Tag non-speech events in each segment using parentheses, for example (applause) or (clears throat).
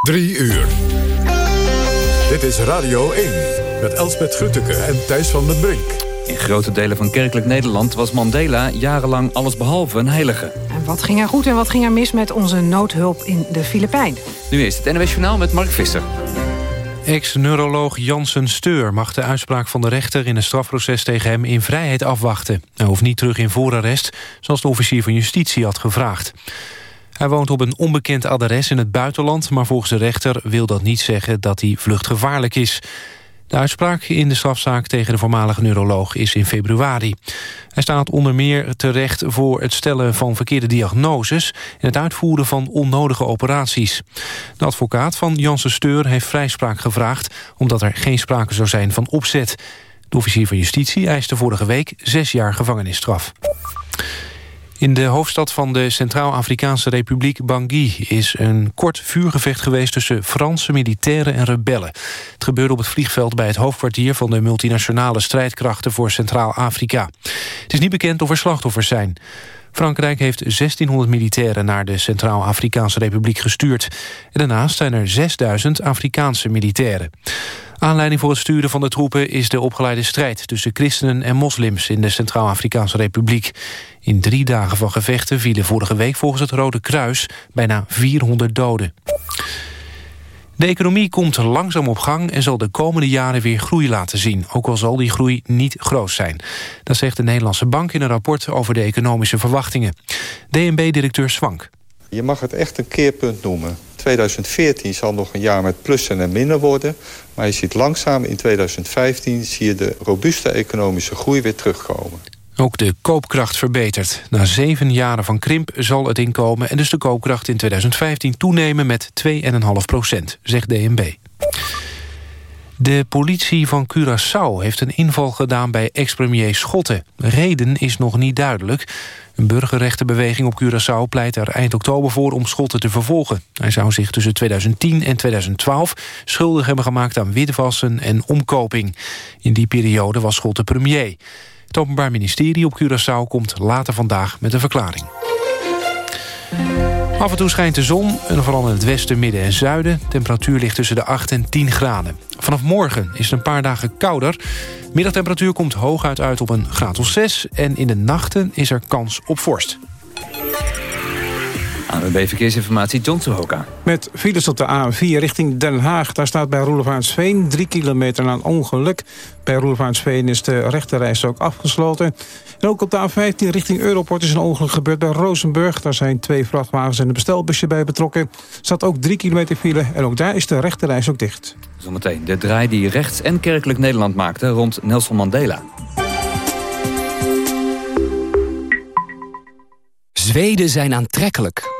Drie uur. Dit is Radio 1 met Elsbeth Grutteke en Thijs van den Brink. In grote delen van kerkelijk Nederland was Mandela jarenlang allesbehalve een heilige. En wat ging er goed en wat ging er mis met onze noodhulp in de Filipijnen? Nu is het NWS Journaal met Mark Visser. Ex-neuroloog Jansen Steur mag de uitspraak van de rechter... in een strafproces tegen hem in vrijheid afwachten. Hij hoeft niet terug in voorarrest, zoals de officier van justitie had gevraagd. Hij woont op een onbekend adres in het buitenland... maar volgens de rechter wil dat niet zeggen dat hij vluchtgevaarlijk is. De uitspraak in de strafzaak tegen de voormalige neuroloog is in februari. Hij staat onder meer terecht voor het stellen van verkeerde diagnoses... en het uitvoeren van onnodige operaties. De advocaat van Janssen Steur heeft vrijspraak gevraagd... omdat er geen sprake zou zijn van opzet. De officier van justitie eiste vorige week zes jaar gevangenisstraf. In de hoofdstad van de Centraal-Afrikaanse Republiek Bangui... is een kort vuurgevecht geweest tussen Franse militairen en rebellen. Het gebeurde op het vliegveld bij het hoofdkwartier... van de multinationale strijdkrachten voor Centraal-Afrika. Het is niet bekend of er slachtoffers zijn. Frankrijk heeft 1600 militairen naar de Centraal-Afrikaanse Republiek gestuurd. En daarnaast zijn er 6000 Afrikaanse militairen. Aanleiding voor het sturen van de troepen is de opgeleide strijd... tussen christenen en moslims in de Centraal-Afrikaanse Republiek. In drie dagen van gevechten vielen vorige week volgens het Rode Kruis... bijna 400 doden. De economie komt langzaam op gang en zal de komende jaren weer groei laten zien. Ook al zal die groei niet groot zijn. Dat zegt de Nederlandse Bank in een rapport over de economische verwachtingen. DNB-directeur Swank. Je mag het echt een keerpunt noemen. 2014 zal nog een jaar met plussen en minnen worden. Maar je ziet langzaam in 2015 zie je de robuuste economische groei weer terugkomen. Ook de koopkracht verbetert. Na zeven jaren van krimp zal het inkomen... en dus de koopkracht in 2015 toenemen met 2,5 procent, zegt DNB. De politie van Curaçao heeft een inval gedaan bij ex-premier Schotten. Reden is nog niet duidelijk. Een burgerrechtenbeweging op Curaçao pleit er eind oktober voor om Schotten te vervolgen. Hij zou zich tussen 2010 en 2012 schuldig hebben gemaakt aan witwassen en omkoping. In die periode was Schotten premier. Het Openbaar Ministerie op Curaçao komt later vandaag met een verklaring. Af en toe schijnt de zon, en vooral in het westen, midden en zuiden. Temperatuur ligt tussen de 8 en 10 graden. Vanaf morgen is het een paar dagen kouder. Middagtemperatuur komt hooguit uit op een graad of 6... en in de nachten is er kans op vorst. ANWB Verkeersinformatie, John Sohoka. Met files op de A4 richting Den Haag. Daar staat bij Roelevaansveen 3 kilometer na een ongeluk. Bij Roelevaansveen is de rechterreis ook afgesloten. En ook op de A15 richting Europort is een ongeluk gebeurd bij Rozenburg. Daar zijn twee vrachtwagens en een bestelbusje bij betrokken. Er staat ook 3 kilometer file en ook daar is de rechterreis ook dicht. Zometeen de draai die rechts- en kerkelijk Nederland maakte rond Nelson Mandela. Zweden zijn aantrekkelijk.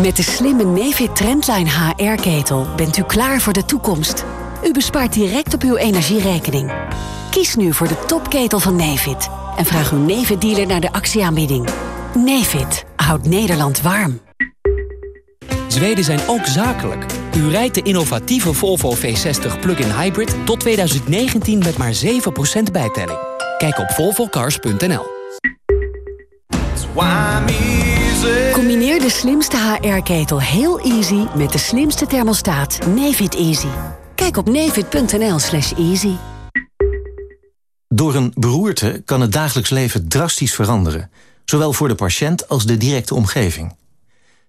Met de slimme Nefit Trendline HR-ketel bent u klaar voor de toekomst. U bespaart direct op uw energierekening. Kies nu voor de topketel van Nefit en vraag uw Nefit-dealer naar de actieaanbieding. Nefit houdt Nederland warm. Zweden zijn ook zakelijk. U rijdt de innovatieve Volvo V60 plug-in hybrid tot 2019 met maar 7% bijtelling. Kijk op volvocars.nl. Combineer de slimste HR-ketel heel easy met de slimste thermostaat Nefit Easy. Kijk op nefit.nl slash easy. Door een beroerte kan het dagelijks leven drastisch veranderen. Zowel voor de patiënt als de directe omgeving.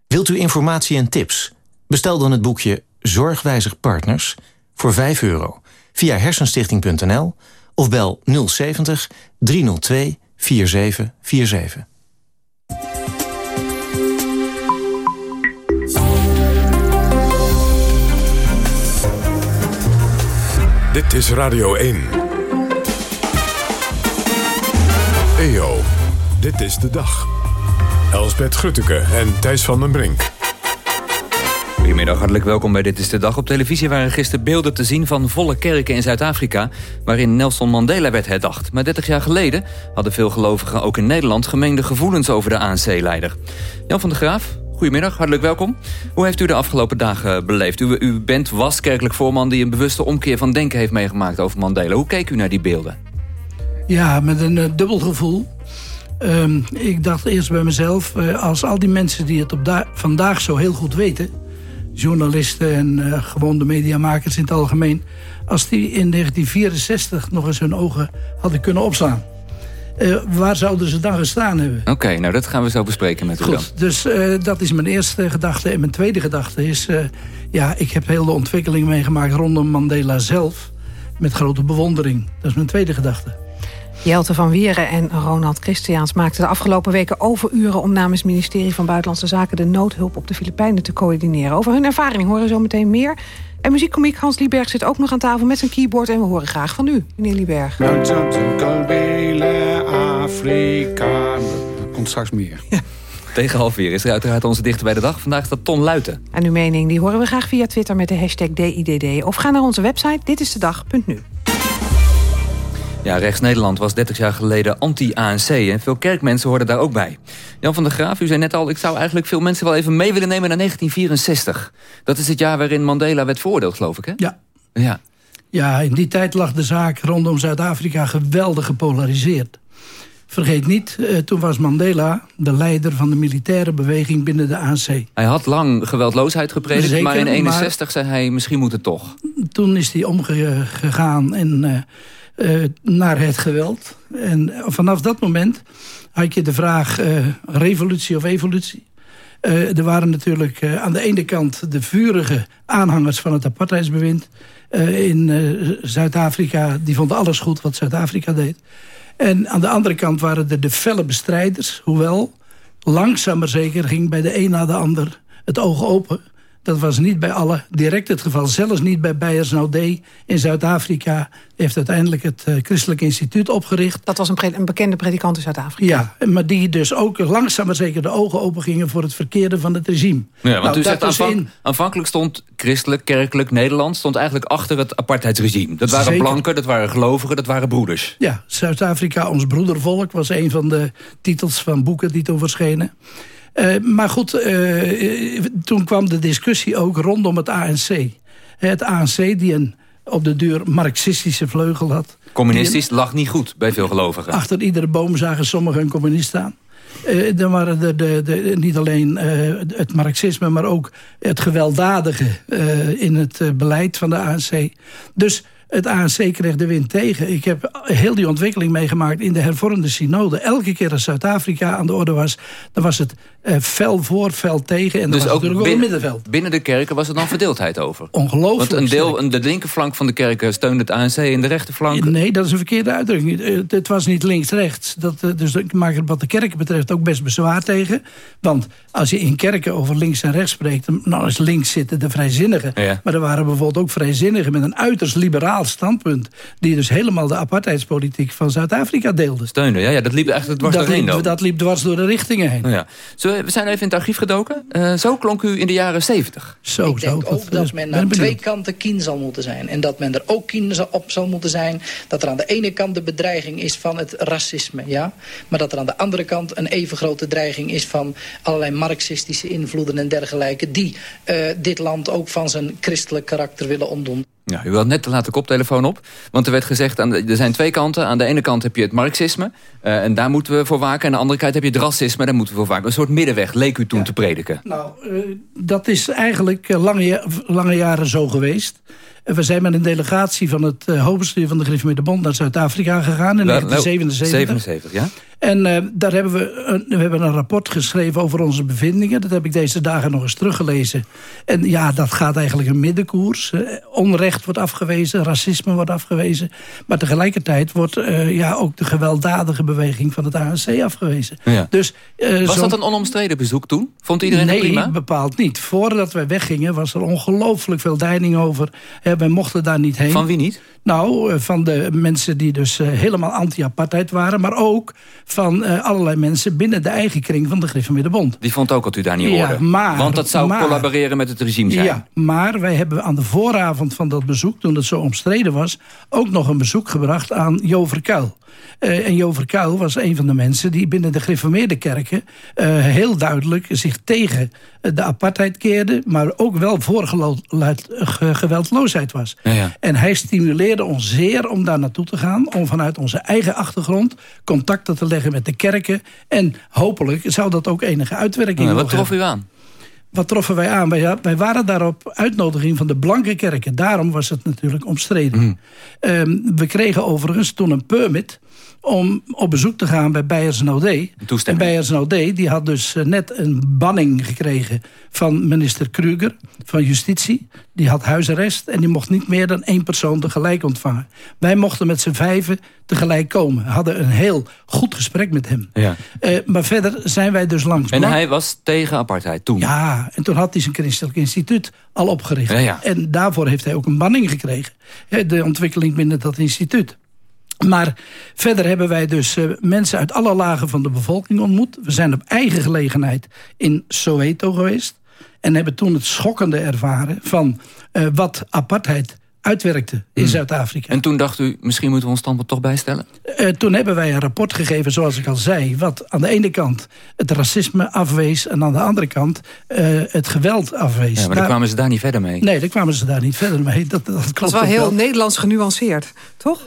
Wilt u informatie en tips? Bestel dan het boekje Zorgwijzig Partners voor 5 euro via hersenstichting.nl of bel 070 302 4747. Dit is Radio 1. EO, dit is de dag. Elsbeth Grutteke en Thijs van den Brink. Goedemiddag, hartelijk welkom bij Dit is de Dag. Op televisie waren gisteren beelden te zien van volle kerken in Zuid-Afrika... waarin Nelson Mandela werd herdacht. Maar 30 jaar geleden hadden veel gelovigen ook in Nederland... gemeende gevoelens over de ANC-leider. Jan van der Graaf, goedemiddag, hartelijk welkom. Hoe heeft u de afgelopen dagen beleefd? U, bent was kerkelijk voorman die een bewuste omkeer van denken heeft meegemaakt over Mandela. Hoe keek u naar die beelden? Ja, met een uh, dubbel gevoel. Ehm, ik dacht eerst bij mezelf, uh, als al die mensen die het op vandaag zo heel goed weten journalisten en uh, gewoon mediamakers in het algemeen... als die in 1964 nog eens hun ogen hadden kunnen opslaan. Uh, waar zouden ze dan gestaan hebben? Oké, nou dat gaan we zo bespreken met u Goed, dan. Dus uh, dat is mijn eerste gedachte. En mijn tweede gedachte is... ja, ik heb heel de ontwikkeling meegemaakt rondom Mandela zelf... met grote bewondering. Dat is mijn tweede gedachte. Jelte van Wieren en Ronald Christiaans maakten de afgelopen weken overuren... om namens het ministerie van Buitenlandse Zaken... de noodhulp op de Filipijnen te coördineren. Over hun ervaring horen we zo meteen meer. En muziekkomiek Hans Lieberg zit ook nog aan tafel met zijn keyboard... en we horen graag van u, meneer Lieberg. Afrika. Dat komt straks meer. Ja. Tegen half vier is er uiteraard onze dichter bij de dag. Vandaag staat Ton Luiten. En uw mening die horen we graag via Twitter met de hashtag DIDD. Of ga naar onze website ditistedag.nu. Ja, Rechts Nederland was 30 jaar geleden anti-ANC en veel kerkmensen hoorden daar ook bij. Jan van der Graaf, u zei net al, ik zou eigenlijk veel mensen wel even mee willen nemen naar 1964. Dat is het jaar waarin Mandela werd veroordeeld, geloof ik, hè? Ja. Ja, ja in die tijd lag de zaak rondom Zuid-Afrika geweldig gepolariseerd. Vergeet niet, eh, toen was Mandela de leider van de militaire beweging binnen de ANC. Hij had lang geweldloosheid gepredikt, Zeker, maar in 61 zei hij, misschien moet het toch. Toen is hij omgegaan en... Uh, uh, naar het geweld. En vanaf dat moment had je de vraag uh, revolutie of evolutie. Uh, er waren natuurlijk aan de ene kant de vurige aanhangers van het apartheidsbewind in Zuid-Afrika. Die vonden alles goed wat Zuid-Afrika deed. En aan de andere kant waren er de felle bestrijders. Hoewel, langzaam maar zeker ging bij de een na de ander het oog open. Dat was niet bij alle direct het geval. Zelfs niet bij Beyers Naudé in Zuid-Afrika. heeft uiteindelijk het uh, Christelijk Instituut opgericht. Dat was een, een bekende predikant in Zuid-Afrika. Ja, maar die dus ook langzaam maar zeker de ogen open gingen... voor het verkeerde van het regime. Ja, want nou, u zegt aanvank in- aanvankelijk stond christelijk, kerkelijk, Nederland... stond eigenlijk achter het apartheidsregime. Dat waren Zeker. blanken, dat waren gelovigen, dat waren broeders. Ja, Zuid-Afrika, ons broedervolk... was een van de titels van boeken die toen verschenen. Eh, maar goed, eh, toen kwam de discussie ook rondom het ANC. Het ANC die een op de duur marxistische vleugel had. Communistisch lag niet goed bij veel gelovigen. Achter iedere boom zagen sommigen een communist staan. Eh, dan waren er de, de, niet alleen het marxisme, maar ook het gewelddadige in het beleid van de ANC. Dus het ANC kreeg de wind tegen. Ik heb heel die ontwikkeling meegemaakt in de hervormde synode. Elke keer als Zuid-Afrika aan de orde was, dan was het eh, fel voor, fel tegen. En Dus was ook het natuurlijk binnen, middenveld. binnen de kerken was er dan verdeeldheid over. Ongelooflijk. Want een deel, een- de linkerflank van de kerken steunde het ANC... en de rechterflank... Nee, dat is een verkeerde uitdrukking. Eh, Het, het was niet links-rechts. Dat, eh, Dus ik maak er wat de kerken betreft ook best bezwaar tegen. Want als je in kerken over links en rechts spreekt... dan nou, is links zitten de vrijzinnigen. Ja. Maar er waren bijvoorbeeld ook vrijzinnigen... met een uiterst liberaal standpunt... die dus helemaal de apartheidspolitiek van Zuid-Afrika deelden. Steunde, ja, ja, dat liep eigenlijk dwars Dat doorheen liep, dat liep dwars door de richtingen heen. Ja. We zijn even in het archief gedoken. Eh, zo klonk u in de jaren 70. Zo, Ik denk ook dat men aan twee kanten kien zal moeten zijn. En dat men er ook kien op zal moeten zijn... dat er aan de ene kant de bedreiging is van het racisme, ja. Maar dat er aan de andere kant een even grote dreiging is... van allerlei marxistische invloeden en dergelijke... die eh, dit land ook van zijn christelijk karakter willen ontdoen. Ja, u had net te laat de koptelefoon op. Want er werd gezegd, aan de- er zijn twee kanten. Aan de ene kant heb je het marxisme. eh, en daar moeten we voor waken. En aan de andere kant heb je het racisme. Daar moeten we voor waken. Een soort middenweg leek u toen te prediken. Nou, eh, dat is eigenlijk eh, lange, lange jaren zo geweest. En we zijn met een delegatie van het uh, hoofdbestuur van de Griffemeerde Bond naar Zuid-Afrika gegaan in Nou, nou, 1977. 77, ja? En eh, daar hebben we, een, we hebben een rapport geschreven over onze bevindingen. Dat heb ik deze dagen nog eens teruggelezen. En ja, dat gaat eigenlijk een middenkoers. Onrecht wordt afgewezen, racisme wordt afgewezen. Maar tegelijkertijd wordt eh, ja, ook de gewelddadige beweging van het ANC afgewezen. Ja. Dus, eh, Was dat een onomstreden bezoek toen? Vond iedereen nee, het prima? bepaald niet. Voordat wij weggingen was er ongelooflijk veel deining over. Hè, wij mochten daar niet heen. Van wie niet? Nou, eh, van de mensen die dus eh, helemaal anti-apartheid waren. Maar ook van uh, allerlei mensen binnen de eigen kring van de Griffemidde Bond. Die vond ook dat u daar niet hoorde. Ja, maar, Want dat zou maar, collaboreren met het regime zijn. Ja, maar wij hebben aan de vooravond van dat bezoek, toen het zo omstreden was... ook nog een bezoek gebracht aan Jo Verkuil. Uh, en Jo Verkuil was een van de mensen die binnen de gereformeerde kerken... Uh, heel duidelijk zich tegen de apartheid keerde... maar ook wel voor geweldloosheid was. Ja, ja. En hij stimuleerde ons zeer om daar naartoe te gaan... om vanuit onze eigen achtergrond contacten te leggen met de kerken. En hopelijk zou dat ook enige uitwerking hebben. Wat trof u aan? Wat troffen wij aan? Wij, wij, waren daar op uitnodiging van de blanke kerken. Daarom was het natuurlijk omstreden. Mm. Um, we kregen overigens toen een permit om op bezoek te gaan bij Beiers Naudé. En Beiers Naudé die had dus net een banning gekregen van minister Kruger van Justitie. Die had huisarrest en die mocht niet meer dan één persoon tegelijk ontvangen. Wij mochten met z'n vijven tegelijk komen. We hadden een heel goed gesprek met hem. Ja. Uh, maar verder zijn wij dus langs... En hij was tegen apartheid toen? Ja, en toen had hij zijn christelijk instituut al opgericht. Ja, ja. En daarvoor heeft hij ook een banning gekregen. De ontwikkeling binnen dat instituut. Maar verder hebben wij dus uh, mensen uit alle lagen van de bevolking ontmoet. We zijn op eigen gelegenheid in Soweto geweest. En hebben toen het schokkende ervaren van uh, wat apartheid uitwerkte in Hmm. Zuid-Afrika. En toen dacht u, misschien moeten we ons standpunt toch bijstellen? Uh, toen hebben wij een rapport gegeven, zoals ik al zei... wat aan de ene kant het racisme afwees... en aan de andere kant uh, het geweld afwees. Ja, maar daar daar kwamen ze daar niet verder mee. Nee, daar kwamen ze daar niet verder mee. Dat, dat, klopt dat is wel heel wel. Nederlands genuanceerd, toch?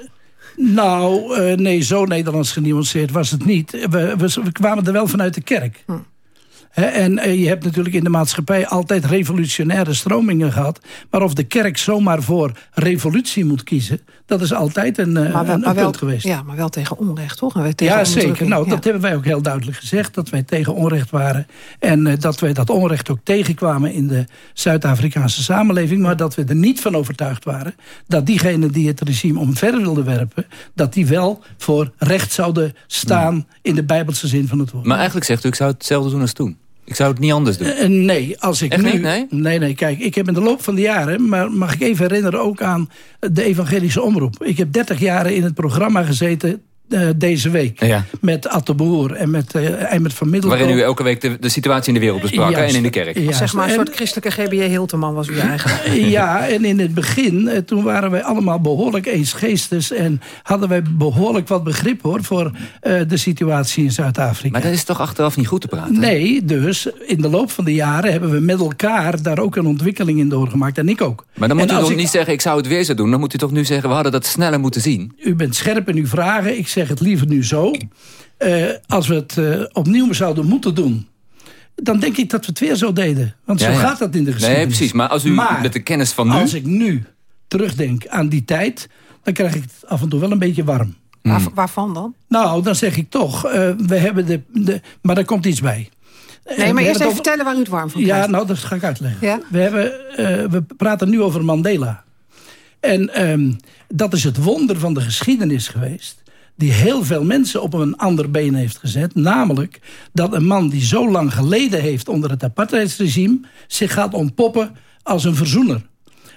Nou, uh, nee, zo Nederlands genuanceerd was het niet. We, we, we kwamen er wel vanuit de kerk. Hm. He, en uh, je hebt natuurlijk in de maatschappij altijd revolutionaire stromingen gehad. Maar of de kerk zomaar voor revolutie moet kiezen... dat is altijd een, uh, maar wel, een, maar een wel, punt geweest. Ja, maar wel tegen onrecht, toch? En tegen ja, zeker. Nou, ja. dat hebben wij ook heel duidelijk gezegd. Dat wij tegen onrecht waren. En uh, dat wij dat onrecht ook tegenkwamen in de Zuid-Afrikaanse samenleving. Maar dat we er niet van overtuigd waren... dat diegenen die het regime omver wilden werpen... dat die wel voor recht zouden staan ja. in de bijbelse zin van het woord. Maar eigenlijk zegt u, ik zou hetzelfde doen als toen. Ik zou het niet anders doen. Uh, nee, als ik Echt nu... Niet, nee? nee, nee, kijk, ik heb in de loop van de jaren... maar mag ik even herinneren ook aan de evangelische omroep. Ik heb 30 jaren in het programma gezeten... Uh, deze week. Ja. Met Atte Boer en met, uh, en met Van Middelkoop. Waarin u elke week de, de situatie in de wereld besprak en in de kerk. Ja, zeg maar een soort christelijke GBJ Hilteman was u eigenlijk. (laughs) ja, en in het begin, uh, toen waren wij allemaal behoorlijk eensgeestes... en hadden wij behoorlijk wat begrip hoor voor de situatie in Zuid-Afrika. Maar dat is toch achteraf niet goed te praten? Nee, dus in de loop van de jaren hebben we met elkaar... daar ook een ontwikkeling in doorgemaakt en ik ook. Maar dan moet en u toch ik... niet zeggen, ik zou het weer zo doen. Dan moet u toch nu zeggen, we hadden dat sneller moeten zien. U bent scherp in uw vragen. Ik zeg het liever nu zo. Uh, als we het uh, opnieuw zouden moeten doen... dan denk ik dat we het weer zo deden. Want ja, zo ja. gaat dat in de geschiedenis. Nee, precies. Maar als u maar, met de kennis van nu... als ik nu terugdenk aan die tijd... dan krijg ik het af en toe wel een beetje warm. Hmm. Waar, waarvan dan? Nou, dan zeg ik toch... Uh, we hebben de, de... Maar daar komt iets bij. Nee, maar eerst even over... vertellen waar u het warm van krijgt. Ja, nou, dat ga ik uitleggen. Ja? We, hebben, we praten nu over Mandela. En um, dat is het wonder van de geschiedenis geweest die heel veel mensen op een ander been heeft gezet. Namelijk dat een man die zo lang geleden heeft onder het apartheidsregime... zich gaat ontpoppen als een verzoener.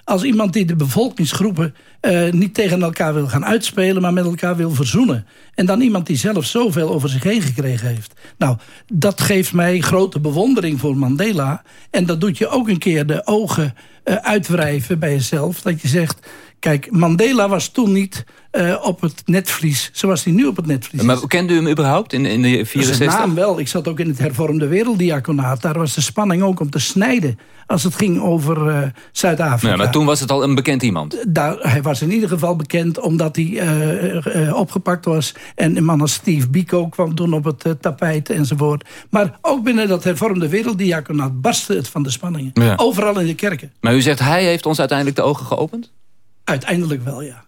Als iemand die de bevolkingsgroepen uh, niet tegen elkaar wil gaan uitspelen... maar met elkaar wil verzoenen. En dan iemand die zelf zoveel over zich heen gekregen heeft. Nou, dat geeft mij grote bewondering voor Mandela. En dat doet je ook een keer de ogen uh, uitwrijven bij jezelf. Dat je zegt... Kijk, Mandela was toen niet uh, op het netvlies zoals hij nu op het netvlies is. Maar kende u hem überhaupt in, in de 64? Zijn naam wel. Ik zat ook in het hervormde werelddiaconaat. Daar was de spanning ook om te snijden als het ging over uh, Zuid-Afrika. Ja, maar toen was het al een bekend iemand. Daar, hij was in ieder geval bekend omdat hij uh, opgepakt was. En een man als Steve Biko kwam toen op het tapijt enzovoort. Maar ook binnen dat hervormde werelddiaconaat barstte het van de spanningen. Ja. Overal in de kerken. Maar u zegt hij heeft ons uiteindelijk de ogen geopend? Uiteindelijk wel, ja.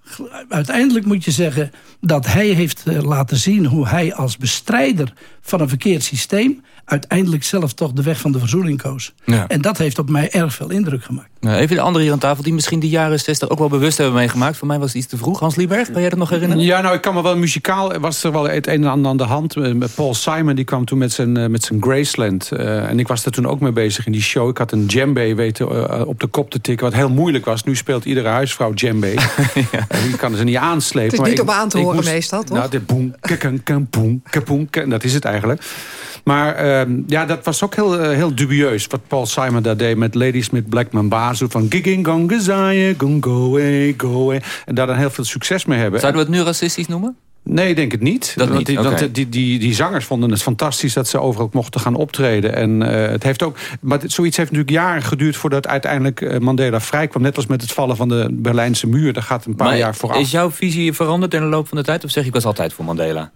Uiteindelijk moet je zeggen dat hij heeft laten zien... hoe hij als bestrijder van een verkeerd systeem... uiteindelijk zelf toch de weg van de verzoening koos. Ja. En dat heeft op mij erg veel indruk gemaakt. Nou, even de anderen hier aan tafel die misschien die jaren 60 ook wel bewust hebben meegemaakt. Voor mij was het iets te vroeg. Hans Lieberg, kan jij dat nog herinneren? Ja, nou, ik kan me wel muzikaal... was er wel het een en ander aan de hand. Paul Simon die kwam toen met zijn, met zijn Graceland. Uh, en ik was daar toen ook mee bezig in die show. Ik had een djembe weten uh, op de kop te tikken, wat heel moeilijk was. Nu speelt iedere huisvrouw djembe. Djembe. (laughs) ja. Je kan ze niet aanslepen. Het is niet om aan te horen meestal, toch? Nou, dit boem, boem, boem, dat is het eigenlijk. Maar ehm, ja, dat was ook heel, eh, heel dubieus wat Paul Simon daar deed met Ladysmith Black Mambazo van Gigging Gong Gong Go Away Go Away. En daar dan heel veel succes mee hebben. Zouden we het nu racistisch noemen? Nee, ik denk het niet. Dat want die, want die, die, die, zangers vonden het fantastisch dat ze overal mochten gaan optreden. En uh, het heeft ook, maar zoiets heeft natuurlijk jaren geduurd voordat uiteindelijk uh, Mandela vrijkwam. Net als met het vallen van de Berlijnse muur. Daar gaat een paar jaar vooraf. Is jouw visie veranderd in de loop van de tijd? Of zeg ik was altijd voor Mandela?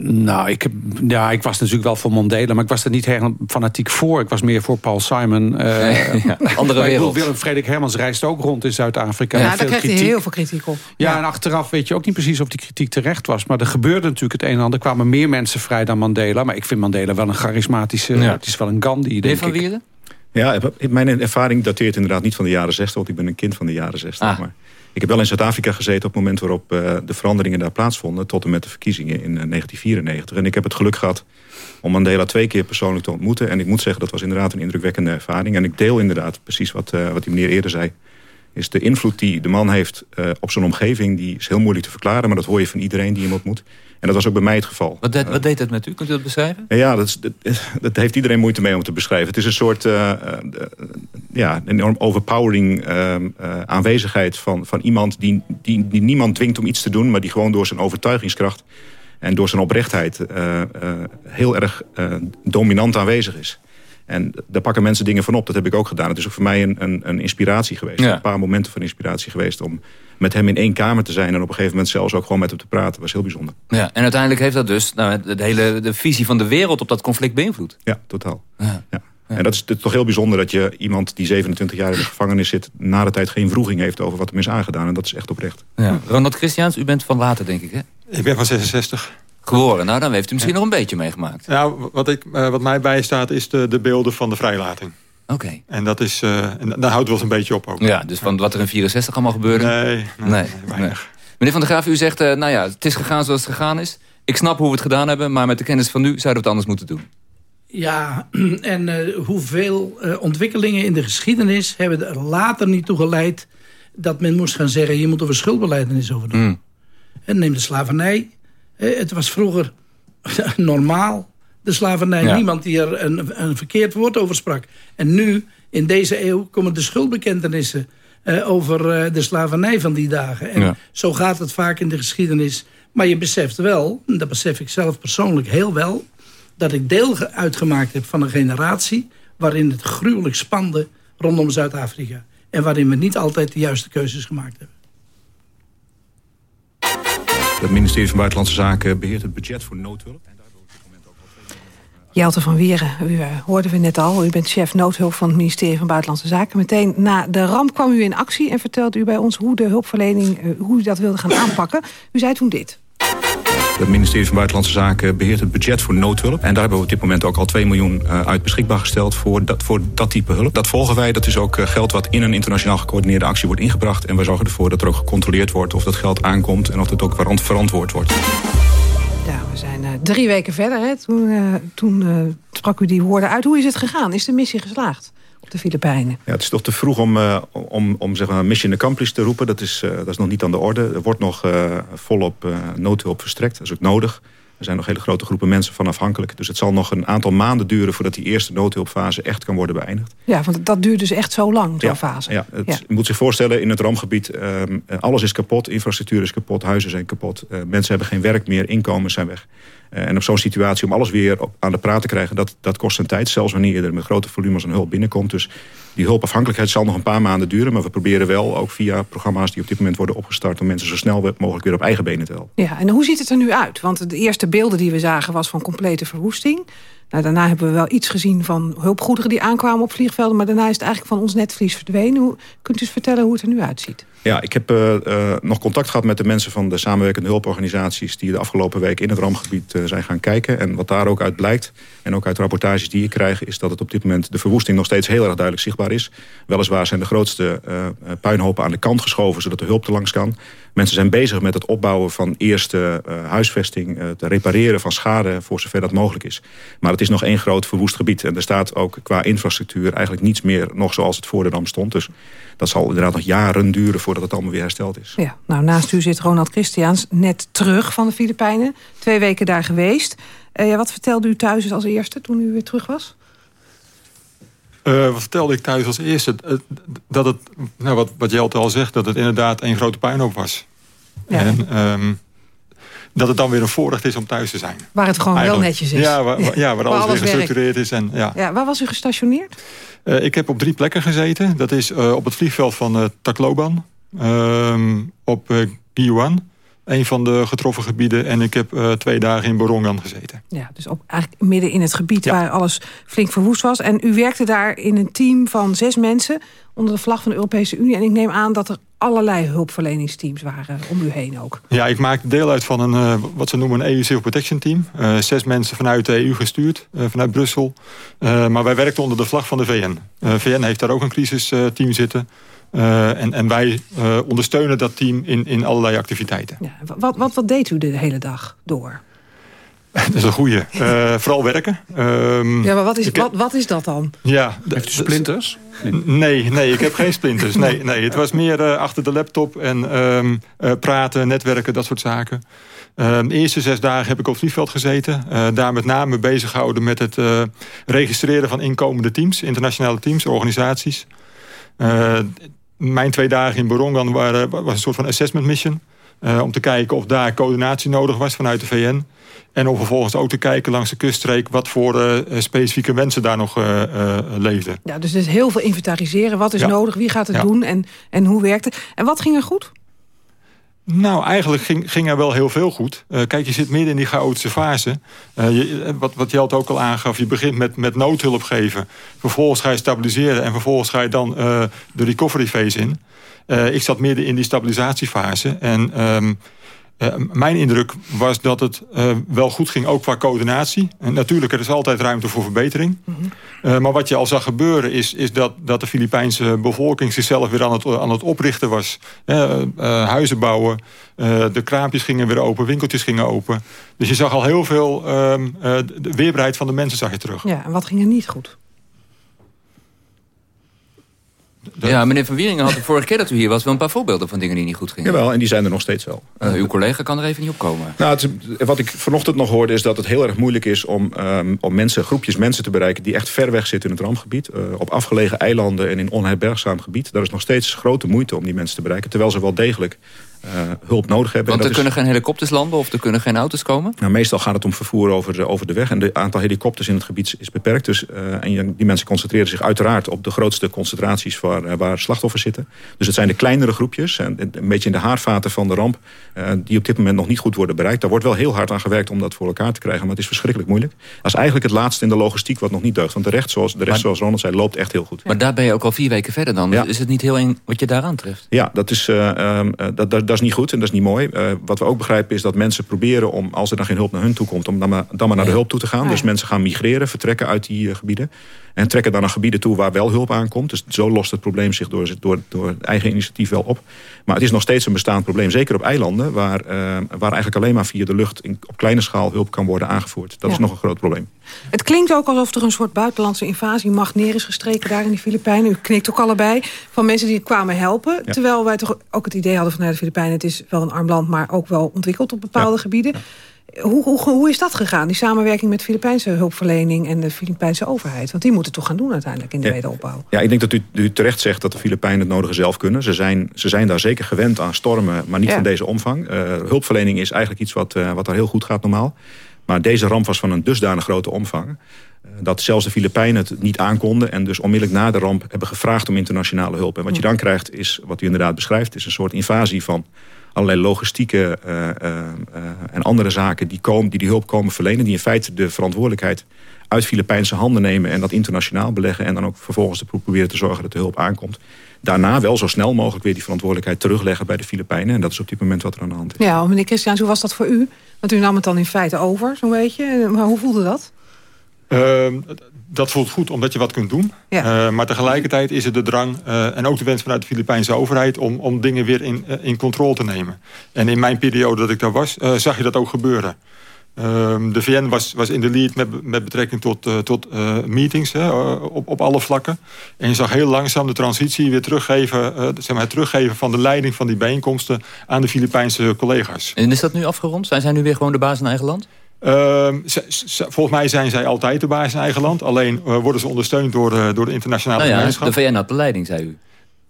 Nou, ik, heb, ja, ik was natuurlijk wel voor Mandela, maar ik was er niet helemaal fanatiek voor. Ik was meer voor Paul Simon. Uh, (laughs) ja, andere wereld. Willem Frederik Hermans reist ook rond in Zuid-Afrika. Ja, daar kreeg hij heel veel kritiek op. Ja, en achteraf weet je ook niet precies of die kritiek terecht was. Maar er gebeurde natuurlijk het een en ander. Er kwamen meer mensen vrij dan Mandela. Maar ik vind Mandela wel een charismatische... Ja. Het is wel een Gandhi, denk van Wieren? Ja, mijn ervaring dateert inderdaad niet van de jaren 60, want ik ben een kind van de jaren 60. Ah. Maar ik heb wel in Zuid-Afrika gezeten op het moment waarop uh, de veranderingen daar plaatsvonden... tot en met de verkiezingen in uh, 1994. En ik heb het geluk gehad om Mandela twee keer persoonlijk te ontmoeten. En ik moet zeggen, dat was inderdaad een indrukwekkende ervaring. En ik deel inderdaad precies wat, uh, wat die meneer eerder zei. Is de invloed die de man heeft op zijn omgeving... die is heel moeilijk te verklaren, maar dat hoor je van iedereen die hem ontmoet. En dat was ook bij mij het geval. Wat, deed, wat deed dat met u? Kunt u dat beschrijven? Ja, dat, is, dat, heeft iedereen moeite mee om te beschrijven. Het is een soort uh, ja, enorm overpowering uh, aanwezigheid van, van iemand... Die, die, die niemand dwingt om iets te doen... maar die gewoon door zijn overtuigingskracht en door zijn oprechtheid... heel erg dominant aanwezig is. En daar pakken mensen dingen van op. Dat heb ik ook gedaan. Het is ook voor mij een, een, een inspiratie geweest. Een paar momenten van inspiratie geweest... om met hem in één kamer te zijn... en op een gegeven moment zelfs ook gewoon met hem te praten. Dat was heel bijzonder. Ja, en uiteindelijk heeft dat dus nou, de hele de visie van de wereld... op dat conflict beïnvloed. Ja, totaal. Ja. ja. En dat is, toch heel bijzonder dat je iemand die 27 jaar in de gevangenis zit... na de tijd geen vroeging heeft over wat hem is aangedaan. En dat is echt oprecht. Ja. Ronald Christiaans, u bent van later, denk ik, hè? Ik ben van 66. Geboren, nou dan heeft u misschien nog een beetje meegemaakt. Nou, wat, ik, uh, wat mij bijstaat is de, de beelden van de vrijlating. Oké. En dat is, uh, en daar houdt wel eens een beetje op ook. Ja, dus van wat er in 64 allemaal gebeurde? Nee, nee, nee, weinig. Meneer Van der Graaf, u zegt, uh, nou ja, het is gegaan zoals het gegaan is. Ik snap hoe we het gedaan hebben, maar met de kennis van nu zouden we het anders moeten doen. Ja, (clears throat) en uh, hoeveel ontwikkelingen in de geschiedenis hebben er later niet toe geleid... dat men moest gaan zeggen, je moet er een schuldbeleidenis over doen. Mm. En neem de slavernij. Het was vroeger (laughs) normaal de slavernij. Niemand die er een, een verkeerd woord over sprak. En nu, in deze eeuw, komen de schuldbekentenissen... Uh, over uh, de slavernij van die dagen. En ja. zo gaat het vaak in de geschiedenis. Maar je beseft wel, en dat besef ik zelf persoonlijk heel wel... dat ik deel uitgemaakt heb van een generatie... waarin het gruwelijk spande rondom Zuid-Afrika. En waarin we niet altijd de juiste keuzes gemaakt hebben. Het ministerie van Buitenlandse Zaken beheert het budget voor noodhulp. Jelte van Wieren, u uh, hoorden we net al. U bent chef noodhulp van het ministerie van Buitenlandse Zaken. Meteen na de ramp kwam u in actie en vertelde u bij ons... hoe de hulpverlening, uh, hoe u dat wilde gaan aanpakken. U zei toen dit. Het ministerie van Buitenlandse Zaken beheert het budget voor noodhulp. En daar hebben we op dit moment ook al 2 miljoen uh, uit beschikbaar gesteld voor dat, voor dat type hulp. Dat volgen wij. Dat is ook geld wat in een internationaal gecoördineerde actie wordt ingebracht. En wij zorgen ervoor dat er ook gecontroleerd wordt of dat geld aankomt... en of het ook verantwoord wordt. Ja, we zijn uh, drie weken verder. Hè? Toen, toen sprak u die woorden uit. Hoe is het gegaan? Is de missie geslaagd op de Filipijnen? Ja, het is toch te vroeg om, om, om zeg maar, mission accomplished te roepen. Dat is, dat is nog niet aan de orde. Er wordt nog volop noodhulp verstrekt. Dat is ook nodig. Er zijn nog hele grote groepen mensen van afhankelijk. Dus het zal nog een aantal maanden duren... voordat die eerste noodhulpfase echt kan worden beëindigd. Ja, want dat duurt dus echt zo lang, zo'n ja, fase. Ja, het, Je moet zich voorstellen, in het rampgebied... Uh, alles is kapot, infrastructuur is kapot, huizen zijn kapot. Uh, mensen hebben geen werk meer, inkomens zijn weg. Uh, en op zo'n situatie om alles weer aan de praat te krijgen... Dat, dat kost een tijd, zelfs wanneer er met grote volumes aan hulp binnenkomt. Dus die hulpafhankelijkheid zal nog een paar maanden duren. Maar we proberen wel, ook via programma's die op dit moment worden opgestart... om mensen zo snel mogelijk weer op eigen benen te helpen. Ja, en hoe ziet het er nu uit? Want de eerste beelden die we zagen was van complete verwoesting. Nou, daarna hebben we wel iets gezien van hulpgoederen die aankwamen op vliegvelden... maar daarna is het eigenlijk van ons netvlies verdwenen. Hoe, kunt u eens vertellen hoe het er nu uitziet? Ja, ik heb uh, uh, nog contact gehad met de mensen van de samenwerkende hulporganisaties... die de afgelopen week in het rampgebied uh, zijn gaan kijken. En wat daar ook uit blijkt, en ook uit rapportages die ik krijg... is dat het op dit moment de verwoesting nog steeds heel erg duidelijk zichtbaar is. Weliswaar zijn de grootste puinhopen aan de kant geschoven... zodat de hulp te langs kan. Mensen zijn bezig met het opbouwen van eerste huisvesting... het repareren van schade voor zover dat mogelijk is. Maar het is nog één groot verwoest gebied. En er staat ook qua infrastructuur eigenlijk niets meer nog zoals het voor de ramp stond. Dus dat zal inderdaad nog jaren duren voordat het allemaal weer hersteld is. Ja, nou, naast u zit Ronald Christiaans, net terug van de Filipijnen. Twee weken daar geweest. Uh, ja, wat vertelde u thuis als eerste toen u weer terug was? Uh, wat vertelde ik thuis als eerste? Dat het, nou, wat, wat Jelte al zegt, dat het inderdaad één grote puinhoop was. Ja. En um, dat het dan weer een voorrecht is om thuis te zijn. Waar het gewoon wel netjes is. Ja, waar, ja, (laughs) waar, alles, weer gestructureerd is. En, ja. Ja, waar was u gestationeerd? Uh, ik heb op drie plekken gezeten. Dat is uh, op het vliegveld van Tacloban. Ehm, op uh, Giyuan een van de getroffen gebieden. En ik heb uh, twee dagen in Borongan gezeten. Ja, dus op, eigenlijk midden in het gebied ja. waar alles flink verwoest was. En u werkte daar in een team van zes mensen... onder de vlag van de Europese Unie. En ik neem aan dat er allerlei hulpverleningsteams waren om u heen ook. Ja, ik maakte deel uit van een, uh, wat ze noemen een EU Civil Protection Team. Uh, zes mensen vanuit de EU gestuurd, vanuit Brussel. maar wij werkten onder de vlag van de VN. VN heeft daar ook een crisisteam zitten... Uh, en, en wij uh, ondersteunen dat team in, in allerlei activiteiten. Ja, wat, wat, wat deed u de hele dag door? (laughs) dat is een goeie. Uh, vooral werken. Um, ja, maar wat is, wat, wat is dat dan? Ja, Heeft u splinters? Nee, nee, ik heb geen splinters. Nee, nee, het was meer achter de laptop en um, praten, netwerken, dat soort zaken. Um, de eerste zes dagen heb ik op het vliegveld gezeten. daar met name bezig gehouden met het registreren van inkomende teams. Internationale teams, organisaties mijn twee dagen in Borongan waren, was een soort van assessment mission. Uh, om te kijken of daar coördinatie nodig was vanuit de VN. En om vervolgens ook te kijken langs de kuststreek... wat voor uh, specifieke mensen daar nog uh, leefden. Ja, dus is heel veel inventariseren. Wat is ja. nodig? Wie gaat het ja. doen? En, en hoe werkt het? En wat ging er goed? Nou, eigenlijk ging, ging er wel heel veel goed. Uh, kijk, je zit midden in die chaotische fase. Uh, je, wat, wat Jelt ook al aangaf, je begint met, met noodhulp geven. Vervolgens ga je stabiliseren en vervolgens ga je dan uh, de recovery phase in. ik zat midden in die stabilisatiefase. En um, uh, mijn indruk was dat het uh, wel goed ging, ook qua coördinatie. En natuurlijk, er is altijd ruimte voor verbetering. Mm -hmm. uh, maar wat je al zag gebeuren is, is dat, dat de Filipijnse bevolking... zichzelf weer aan het, aan het oprichten was. huizen bouwen, de kraampjes gingen weer open, winkeltjes gingen open. Dus je zag al heel veel ehm, de weerbaarheid van de mensen zag je terug. Ja, en wat ging er niet goed? Ja, meneer Van Wieringen had de vorige keer dat u hier was... wel een paar voorbeelden van dingen die niet goed gingen. Jawel, en die zijn er nog steeds wel. Uh, uw collega kan er even niet op komen. Nou, het, wat ik vanochtend nog hoorde is dat het heel erg moeilijk is... om, um, om mensen, groepjes mensen te bereiken die echt ver weg zitten in het rampgebied. Uh, op afgelegen eilanden en in onherbergzaam gebied. Daar is nog steeds grote moeite om die mensen te bereiken. Terwijl ze wel degelijk hulp nodig hebben. Want er kunnen is... geen helikopters landen of er kunnen geen auto's komen? Nou, meestal gaat het om vervoer over de, over de weg. En het aantal helikopters in het gebied is beperkt. Dus, uh, en die mensen concentreren zich uiteraard op de grootste concentraties waar, waar slachtoffers zitten. Dus het zijn de kleinere groepjes. En een beetje in de haarvaten van de ramp. die op dit moment nog niet goed worden bereikt. Daar wordt wel heel hard aan gewerkt om dat voor elkaar te krijgen. Maar het is verschrikkelijk moeilijk. Dat is eigenlijk het laatste in de logistiek wat nog niet deugt. Want de recht, zoals, de rest, maar, zoals Ronald zei, loopt echt heel goed. Maar daar ben je ook al vier weken verder dan. Ja. Is het niet heel eng wat je daaraan treft? Ja, dat is, um, dat, dat, dat is niet goed en dat is niet mooi. Uh, wat we ook begrijpen is dat mensen proberen om, als er dan geen hulp naar hun toe komt, om dan maar, dan maar naar de hulp toe te gaan. Dus mensen gaan migreren, vertrekken uit die uh, gebieden. En trekken dan naar gebieden toe waar wel hulp aankomt. Dus zo lost het probleem zich door, door, door eigen initiatief wel op. Maar het is nog steeds een bestaand probleem. Zeker op eilanden waar, uh, waar eigenlijk alleen maar via de lucht in, op kleine schaal hulp kan worden aangevoerd. Dat ja. is nog een groot probleem. Het klinkt ook alsof er een soort buitenlandse invasiemacht neer is gestreken daar in die Filipijnen. U knikt ook allebei van mensen die kwamen helpen. Ja. Terwijl wij toch ook het idee hadden vanuit de Filipijnen... het is wel een arm land, maar ook wel ontwikkeld op bepaalde ja. gebieden. Hoe, hoe, hoe is dat gegaan, die samenwerking met Filipijnse hulpverlening... en de Filipijnse overheid? Want die moeten toch gaan doen uiteindelijk in de ja. wederopbouw. Ja, ik denk dat u, u, terecht zegt dat de Filipijnen het nodige zelf kunnen. Ze zijn, ze zijn daar zeker gewend aan stormen, maar niet ja. van deze omvang. Uh, hulpverlening is eigenlijk iets wat, uh, wat daar heel goed gaat normaal. Maar deze ramp was van een dusdanig grote omvang... Uh, dat zelfs de Filipijnen het niet aankonden... en dus onmiddellijk na de ramp hebben gevraagd om internationale hulp. En wat je dan krijgt is, wat u inderdaad beschrijft... is een soort invasie van allerlei logistieke uh, uh, uh, en andere zaken die, komen, die die hulp komen verlenen. Die in feite de verantwoordelijkheid uit Filipijnse handen nemen... en dat internationaal beleggen. En dan ook vervolgens te proberen te zorgen dat de hulp aankomt. Daarna wel zo snel mogelijk weer die verantwoordelijkheid terugleggen bij de Filipijnen. En dat is op dit moment wat er aan de hand is. Ja, meneer Christian, hoe was dat voor u? Want u nam het dan in feite over, zo'n beetje. Maar hoe voelde dat? Uh, dat voelt goed omdat je wat kunt doen. Ja. Uh, maar tegelijkertijd is er de drang uh, en ook de wens vanuit de Filipijnse overheid... om, om dingen weer in, uh, in controle te nemen. En in mijn periode dat ik daar was, zag je dat ook gebeuren. Ehm, de VN was, was in de lead met, met betrekking tot, uh, tot uh, meetings hè, op, op alle vlakken. En je zag heel langzaam de transitie weer teruggeven, uh, zeg maar, het teruggeven van de leiding van die bijeenkomsten aan de Filipijnse collega's. En is dat nu afgerond? Zijn zij nu weer gewoon de baas in eigen land? Uh, volgens mij zijn zij altijd de baas in eigen land. Alleen uh, worden ze ondersteund door, uh, door de internationale nou ja, gemeenschap. De VN had de leiding, zei u.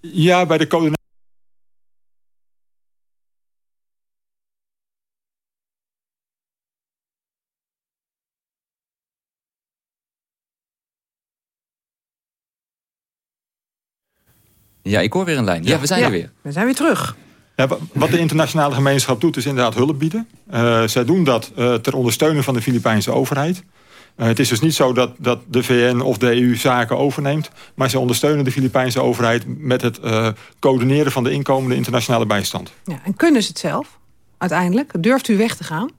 Ja, bij de coördinatie. Ja, ik hoor weer een lijn. Ja, ja we zijn ja, er weer. We zijn weer terug. Ja, wat de internationale gemeenschap doet, is inderdaad hulp bieden. Uh, zij doen dat uh, ter ondersteuning van de Filipijnse overheid. Uh, het is dus niet zo dat, dat de VN of de EU zaken overneemt... maar ze ondersteunen de Filipijnse overheid... met het coördineren van de inkomende internationale bijstand. Ja, en kunnen ze het zelf, uiteindelijk? Durft u weg te gaan?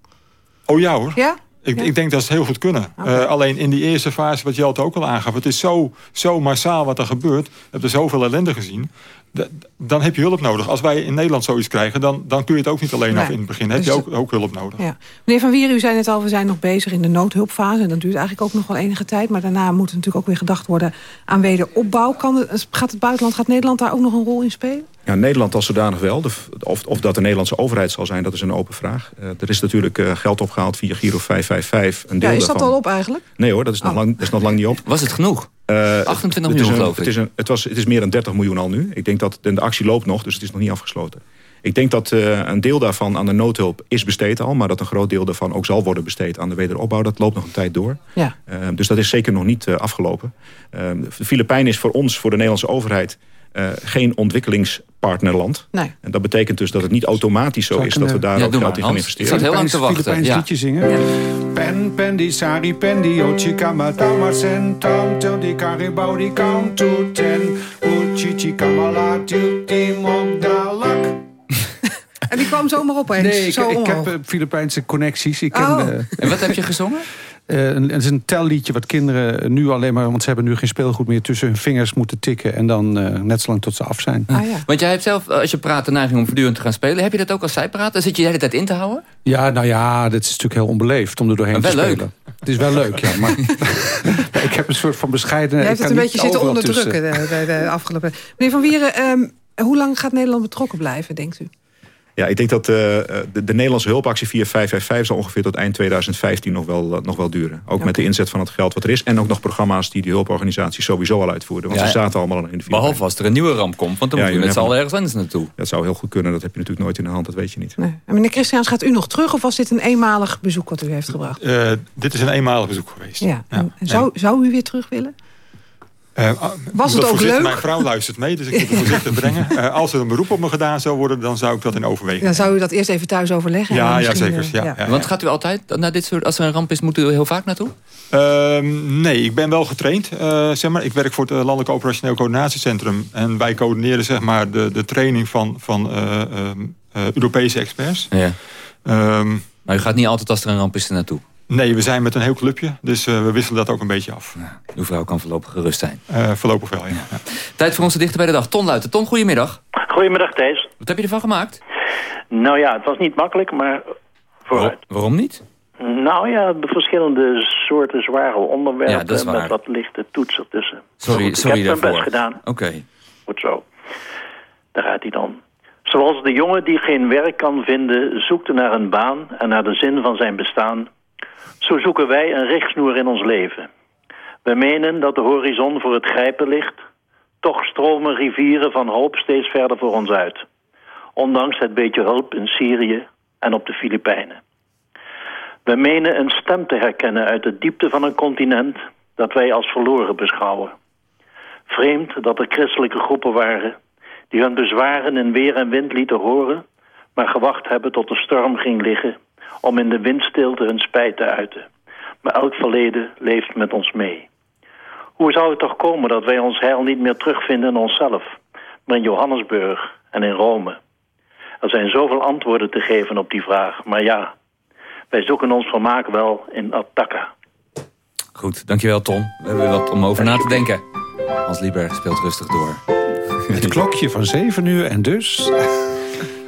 Oh ja hoor. Ja? Ik, ja. ik, denk dat ze het heel goed kunnen. Okay. Uh, alleen in die eerste fase, wat Jelte ook al aangaf... het is zo, zo massaal wat er gebeurt. We hebben zoveel ellende gezien. De, dan heb je hulp nodig. Als wij in Nederland zoiets krijgen... dan, dan kun je het ook niet alleen nee. af in het begin. Dan dus heb je ook, ook hulp nodig. Ja. Meneer Van Wieren, u zei net al... we zijn nog bezig in de noodhulpfase. En dat duurt eigenlijk ook nog wel enige tijd. Maar daarna moet er natuurlijk ook weer gedacht worden... aan wederopbouw. Kan het, gaat het buitenland, gaat Nederland daar ook nog een rol in spelen? Ja, Nederland als zodanig wel. De, of, of dat de Nederlandse overheid zal zijn, dat is een open vraag. Uh, er is natuurlijk uh, geld opgehaald via Giro 555. Een deel ja, is dat daarvan... al op eigenlijk? Nee hoor, dat is, oh. nog lang, dat is nog lang niet op. Was het genoeg? Uh, 28 miljoen geloof ik. Het is, een, het, was, het is meer dan 30 miljoen al nu. Ik denk dat de, de actie loopt nog, dus het is nog niet afgesloten. Ik denk dat uh, een deel daarvan aan de noodhulp is besteed al... maar dat een groot deel daarvan ook zal worden besteed aan de wederopbouw. Dat loopt nog een tijd door. Ja. Uh, dus dat is zeker nog niet uh, afgelopen. de Filipijnen is voor ons, voor de Nederlandse overheid... Uh, geen ontwikkelingspartnerland. Nee. En dat betekent dus dat het niet automatisch zo is... dat we daar ja, ook geld in gaan investeren. Ik zat heel lang te wachten. Filipijns ja. liedje zingen. Ja. Pen, pendi, sari, pendi, ochikama, tamasen, tam, tel, di, karibau, di, count to ten, uchichi, kamala, tilti, mogdalak. En die kwam zomaar opeens. Nee, ik, zo ik heb uh, Filipijnse connecties. Ik ken, oh. uh, en wat heb je gezongen? Uh, een, het is een telliedje wat kinderen nu alleen maar... want ze hebben nu geen speelgoed meer... tussen hun vingers moeten tikken... en dan uh, net zo lang tot ze af zijn. Ah, ja. Want jij hebt zelf, als je praat, de neiging om voortdurend te gaan spelen. Heb je dat ook als zij praten? Zit je de hele tijd in te houden? Ja, nou ja, dat is natuurlijk heel onbeleefd om er doorheen te wel spelen. leuk. Het is wel leuk, ja. (laughs) Maar (laughs) ik heb een soort van bescheidenheid. Je hebt het een beetje zitten onderdrukken de, de, de, afgelopen... Meneer Van Wieren, um, hoe lang gaat Nederland betrokken blijven, denkt u? Ja, ik denk dat uh, de, de Nederlandse hulpactie via 555 zal ongeveer tot eind 2015 nog wel, uh, nog wel duren. Ook okay. met de inzet van het geld wat er is. En ook nog programma's die die hulporganisaties sowieso al uitvoeren. Want ja, ze zaten allemaal in de Filipijnen. Behalve als er een nieuwe ramp komt, want dan ja, moet je met z'n allen ergens anders naartoe. Dat zou heel goed kunnen, dat heb je natuurlijk nooit in de hand, dat weet je niet. Nee. En meneer Christiaans, gaat u nog terug of was dit een eenmalig bezoek wat u heeft gebracht? Uh, dit is een eenmalig bezoek geweest. Ja. En, en zou, zou u weer terug willen? Uh, Was het ook leuk? Mijn vrouw luistert mee, dus ik moet het voorzichtig (laughs) brengen. Uh, als er een beroep op me gedaan zou worden, dan zou ik dat in overweging. Dan zou u dat eerst even thuis overleggen? Ja, ja zeker. Ja, ja. Ja, Want gaat u altijd naar dit soort, als er een ramp is, moet u heel vaak naartoe? Uh, nee, ik ben wel getraind. zeg maar. Ik werk voor het Landelijk Operationeel Coördinatiecentrum. En wij coördineren zeg maar, de, de training van, van Europese experts. Ja. Um, maar u gaat niet altijd als er een ramp is er naartoe? Nee, we zijn met een heel clubje, dus uh, we wisselen dat ook een beetje af. Ja, uw vrouw kan voorlopig gerust zijn. Uh, voorlopig wel, ja. ja. Tijd voor onze dichter bij de dag. Ton Luiten. Ton, goedemiddag. Goedemiddag, Thijs. Wat heb je ervan gemaakt? Nou ja, het was niet makkelijk, maar vooruit. Waar, waarom niet? Nou ja, de verschillende soorten zware onderwerpen... Ja, dat is waar. met wat lichte toetsen tussen. Sorry, Goed, sorry ik heb mijn best gedaan. Oké. Okay. Goed zo. Daar gaat hij dan. Zoals de jongen die geen werk kan vinden... zoekt naar een baan en naar de zin van zijn bestaan... Zo zoeken wij een richtsnoer in ons leven. We menen dat de horizon voor het grijpen ligt. Toch stromen rivieren van hoop steeds verder voor ons uit. Ondanks het beetje hulp in Syrië en op de Filipijnen. We menen een stem te herkennen uit de diepte van een continent... dat wij als verloren beschouwen. Vreemd dat er christelijke groepen waren... die hun bezwaren in weer en wind lieten horen... maar gewacht hebben tot de storm ging liggen om in de windstilte hun spijt te uiten. Maar elk verleden leeft met ons mee. Hoe zou het toch komen dat wij ons heil niet meer terugvinden in onszelf, maar in Johannesburg en in Rome? Er zijn zoveel antwoorden te geven op die vraag, maar ja, wij zoeken ons vermaak wel in Attaka. Goed, dankjewel Tom. We hebben wat om over na te denken. Hans Lieberg speelt rustig door. Het klokje van zeven uur en dus...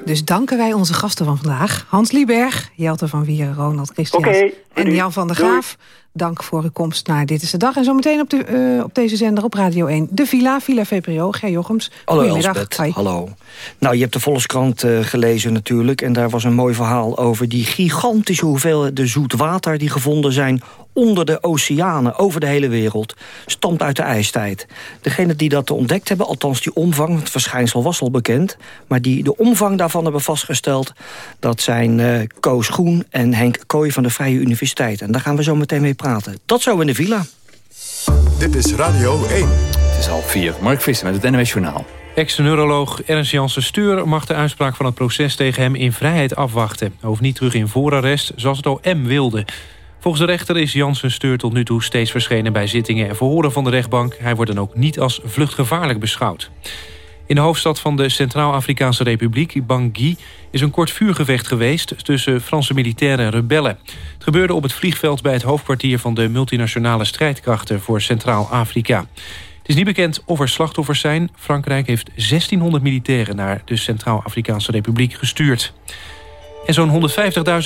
Dus danken wij onze gasten van vandaag. Hans Lieberg, Jelte van Wieren, Ronald Christians okay, en Jan van der Graaf. Dank voor uw komst naar Dit is de Dag. En zometeen op, de, uh, op deze zender op Radio 1. De Villa, Villa VPRO, Ger Jochems. Hallo Goedemiddag. Elsbeth, hallo. Nou, je hebt de Volkskrant uh, gelezen natuurlijk. En daar was een mooi verhaal over die gigantische hoeveelheden zoet water... die gevonden zijn onder de oceanen, over de hele wereld. Stamt uit de ijstijd. Degene die dat ontdekt hebben, althans die omvang... het verschijnsel was al bekend... maar die de omvang daarvan hebben vastgesteld... dat zijn uh, Koos Groen en Henk Kooi van de Vrije Universiteit. En daar gaan we zo meteen mee praten. Dat zo in de villa. Dit is Radio 1. Het is half vier. Mark Visser met het NWS Journaal. Ex-neuroloog Ernst Janssen Steur mag de uitspraak van het proces tegen hem in vrijheid afwachten. Hij hoeft niet terug in voorarrest, zoals het OM wilde. Volgens de rechter is Janssen Steur tot nu toe steeds verschenen bij zittingen en verhoren van de rechtbank. Hij wordt dan ook niet als vluchtgevaarlijk beschouwd. In de hoofdstad van de Centraal-Afrikaanse Republiek, Bangui... is een kort vuurgevecht geweest tussen Franse militairen en rebellen. Het gebeurde op het vliegveld bij het hoofdkwartier... van de multinationale strijdkrachten voor Centraal-Afrika. Het is niet bekend of er slachtoffers zijn. Frankrijk heeft 1600 militairen naar de Centraal-Afrikaanse Republiek gestuurd. En zo'n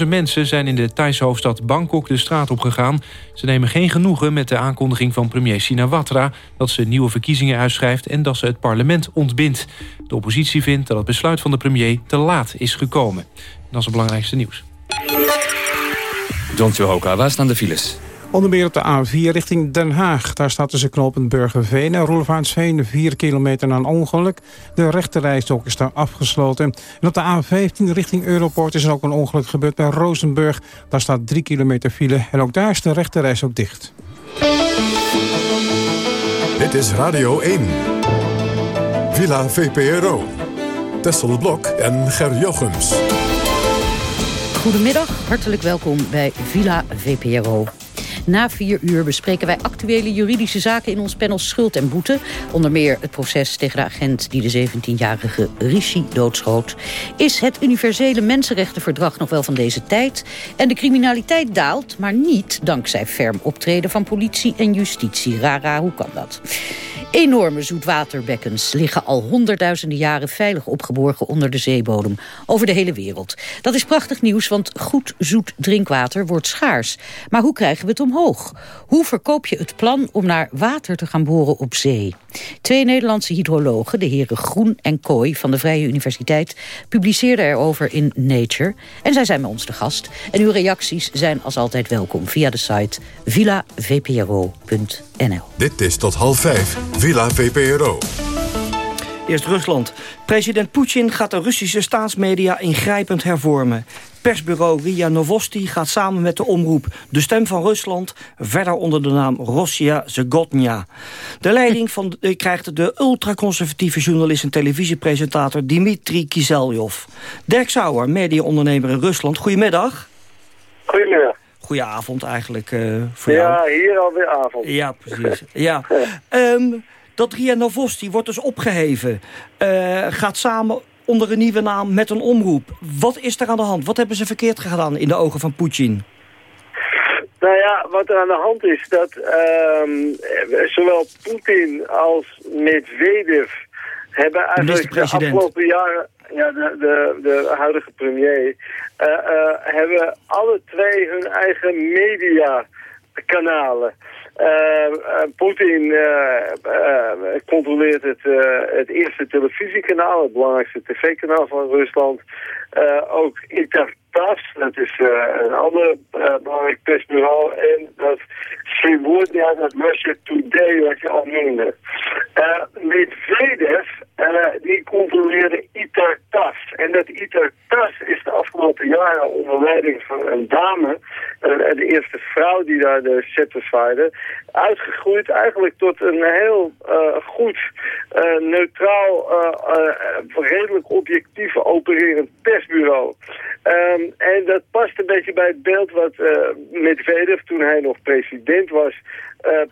150.000 mensen zijn in de Thaise hoofdstad Bangkok de straat opgegaan. Ze nemen geen genoegen met de aankondiging van premier Shinawatra... dat ze nieuwe verkiezingen uitschrijft en dat ze het parlement ontbindt. De oppositie vindt dat het besluit van de premier te laat is gekomen. Dat is het belangrijkste nieuws. John Tjohoka, waar staan de files? Onder meer op de A4 richting Den Haag. Daar staat tussen knooppunt Burgerveen en Roelvaansveen 4 kilometer na een ongeluk. De rechterrijstok is daar afgesloten. En op de A15 richting Europort is er ook een ongeluk gebeurd bij Rozenburg. Daar staat 3 kilometer file en ook daar is de rechterreis ook dicht. Dit is Radio 1. Villa VPRO. Tessel Blok en Ger Jochems. Goedemiddag, hartelijk welkom bij Villa VPRO. Na vier uur bespreken wij actuele juridische zaken in ons panel Schuld en Boete. Onder meer het proces tegen de agent die de 17-jarige Rishi doodschoot. Is het universele mensenrechtenverdrag nog wel van deze tijd? En de criminaliteit daalt, maar niet dankzij ferm optreden van politie en justitie. Rara, hoe kan dat? Enorme zoetwaterbekkens liggen al honderdduizenden jaren veilig opgeborgen onder de zeebodem over de hele wereld. Dat is prachtig nieuws, want goed zoet drinkwater wordt schaars. Maar hoe krijgen we het omhoog? Hoe verkoop je het plan om naar water te gaan boren op zee? Twee Nederlandse hydrologen, de heren Groen en Kooi van de Vrije Universiteit, publiceerden erover in Nature. En zij zijn bij ons de gast. En uw reacties zijn als altijd welkom via de site Dit is tot half vijf, Villa VPRO. Eerst Rusland. President Poetin gaat de Russische staatsmedia ingrijpend hervormen. Persbureau RIA Novosti gaat samen met de omroep De Stem van Rusland... verder onder de naam Rossia Zegotnia. De leiding van de, krijgt de ultraconservatieve journalist en televisiepresentator Dimitri Kiseljov. Dirk Sauer, mediaondernemer in Rusland. Goedemiddag. Goedemiddag. Goedenavond eigenlijk uh, voor ja, jou. Ja, hier alweer avond. Ja, precies. ja. Um, (laughs) dat RIA Novosti wordt dus opgeheven. Uh, gaat samen onder een nieuwe naam met een omroep. Wat is er aan de hand? Wat hebben ze verkeerd gedaan in de ogen van Poetin? Nou ja, wat er aan de hand is, dat um, zowel Poetin als Medvedev hebben eigenlijk de, afgelopen jaren, ja, de, de, de huidige premier, uh, uh, hebben alle twee hun eigen mediakanalen. Uh, Poetin controleert het, het eerste televisiekanaal, het belangrijkste tv-kanaal van Rusland. ook Intertas, dat is een ander belangrijk persbureau. En dat Srivodnia, dat Russia Today, wat je al noemde. Medvedev, die controleerde Itartas. En dat Itartas is afgelopen jaren onder leiding van een dame, de eerste vrouw die daar de zwaaide, uitgegroeid eigenlijk tot een heel uh, goed, uh, neutraal, uh, redelijk objectief opererend persbureau. Um, en dat past een beetje bij het beeld wat Medvedev, toen hij nog president was,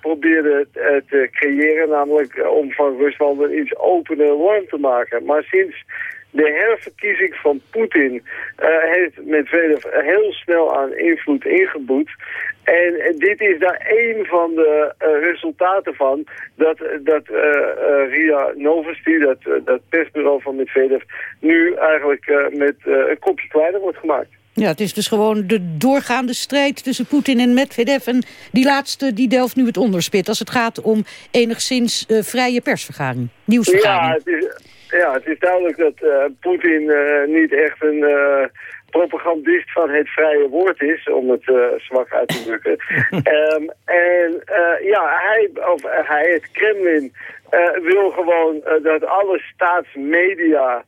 probeerde te creëren. Namelijk om van Rusland een iets opener land te maken. Maar sinds de herverkiezing van Poetin uh, heeft Medvedev heel snel aan invloed ingeboet. En dit is daar één van de uh, resultaten van dat, dat uh, uh, RIA Novosti, dat, dat persbureau van Medvedev, nu eigenlijk met een kopje kleiner wordt gemaakt. Ja, het is dus gewoon de doorgaande strijd tussen Poetin en Medvedev. En die laatste die delft nu het onderspit als het gaat om enigszins vrije persvergaring, nieuwsvergaring. Ja, het is, ja, het is duidelijk dat Poetin niet echt een propagandist van het vrije woord is, om het uh, zwak uit te drukken. um, (laughs) en uh, ja, hij, of hij, het Kremlin, uh, wil gewoon dat alle staatsmedia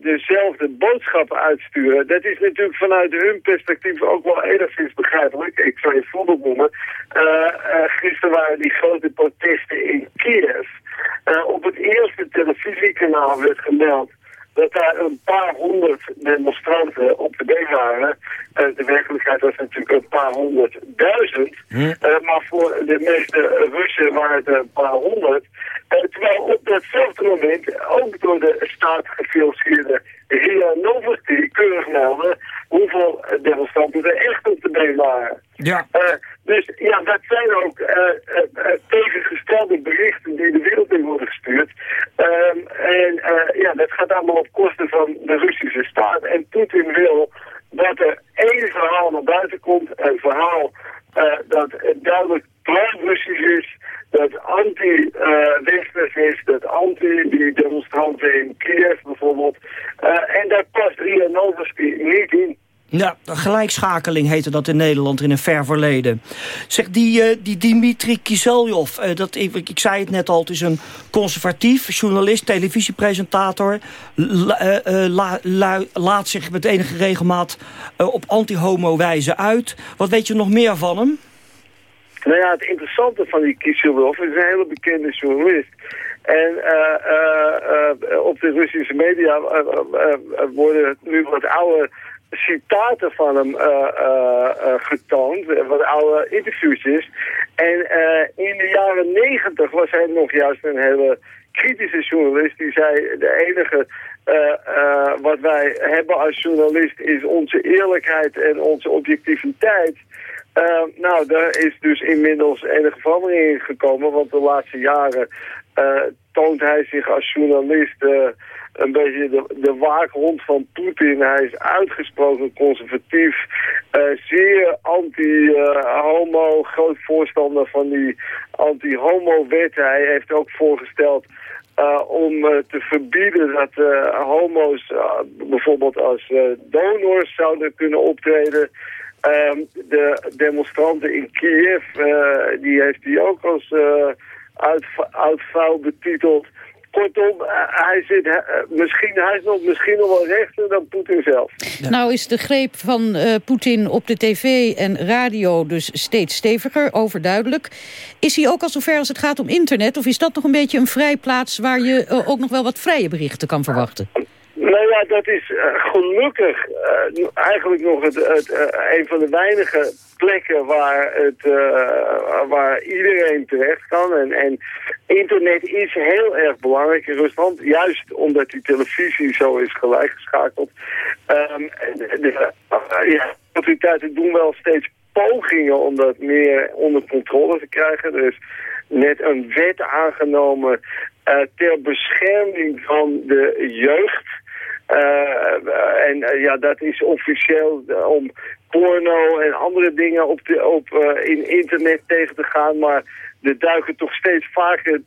dezelfde boodschappen uitsturen. Dat is natuurlijk vanuit hun perspectief ook wel enigszins begrijpelijk. Ik zal je voorbeeld noemen. gisteren waren die grote protesten in Kiev. Op het eerste televisiekanaal werd gemeld dat daar een paar honderd demonstranten op de been waren. Uh, de werkelijkheid was natuurlijk een paar honderdduizend. Uh, maar voor de meeste Russen waren het een paar honderd. Uh, terwijl op datzelfde moment ook door de staat gefinancierde RIA Novosti keurig melden hoeveel demonstranten er echt op de been waren. Ja. dus ja, dat zijn ook tegengestelde berichten die de wereld in worden gestuurd. En ja, dat gaat allemaal op kosten van de Russische staat. En Poetin wil dat er één verhaal naar buiten komt. Een verhaal dat duidelijk pro-Russisch is dat anti-Westers is, dat anti die demonstranten in Kiev bijvoorbeeld. Uh, en daar past Ria Novosti niet in. Ja, gelijkschakeling heette dat in Nederland in een ver verleden. Zeg, die, uh, die Dimitri Kiseljov, uh, dat, ik, ik, zei het net al, het is een conservatief journalist, televisiepresentator. La, laat zich met enige regelmaat op anti-homo wijze uit. Wat weet je nog meer van hem? Nou ja, het interessante van die Kisilov is een hele bekende journalist. En op de Russische media worden nu wat oude citaten van hem getoond, wat oude interviewtjes. En in de jaren negentig was hij nog juist een hele kritische journalist. Die zei, de enige wat wij hebben als journalist is onze eerlijkheid en onze objectiviteit. Nou, daar is dus inmiddels enige verandering in gekomen, want de laatste jaren toont hij zich als journalist een beetje de, waakhond van Poetin. Hij is uitgesproken conservatief, zeer anti-homo, groot voorstander van die anti-homo-wet. Hij heeft ook voorgesteld om te verbieden dat homo's bijvoorbeeld als donors zouden kunnen optreden... Um, de demonstranten in Kiev, die heeft hij ook als oud, betiteld. Kortom, uh, hij, zit, misschien, hij is nog, misschien nog wel rechter dan Poetin zelf. Nou is de greep van Poetin op de tv en radio dus steeds steviger, overduidelijk. Is hij ook al zover als het gaat om internet? Of is dat nog een beetje een vrij plaats waar je ook nog wel wat vrije berichten kan verwachten? Nou ja, dat is uh, gelukkig uh, eigenlijk nog het, het uh, een van de weinige plekken waar, het, waar iedereen terecht kan. En, en internet is heel erg belangrijk in Rusland, juist omdat die televisie zo is gelijkgeschakeld. Um, de, ja, autoriteiten doen wel steeds pogingen om dat meer onder controle te krijgen. Er is net een wet aangenomen ter bescherming van de jeugd. Uh, en uh, ja, dat is officieel om porno en andere dingen op, de, op in internet tegen te gaan. Maar er duiken toch steeds vaker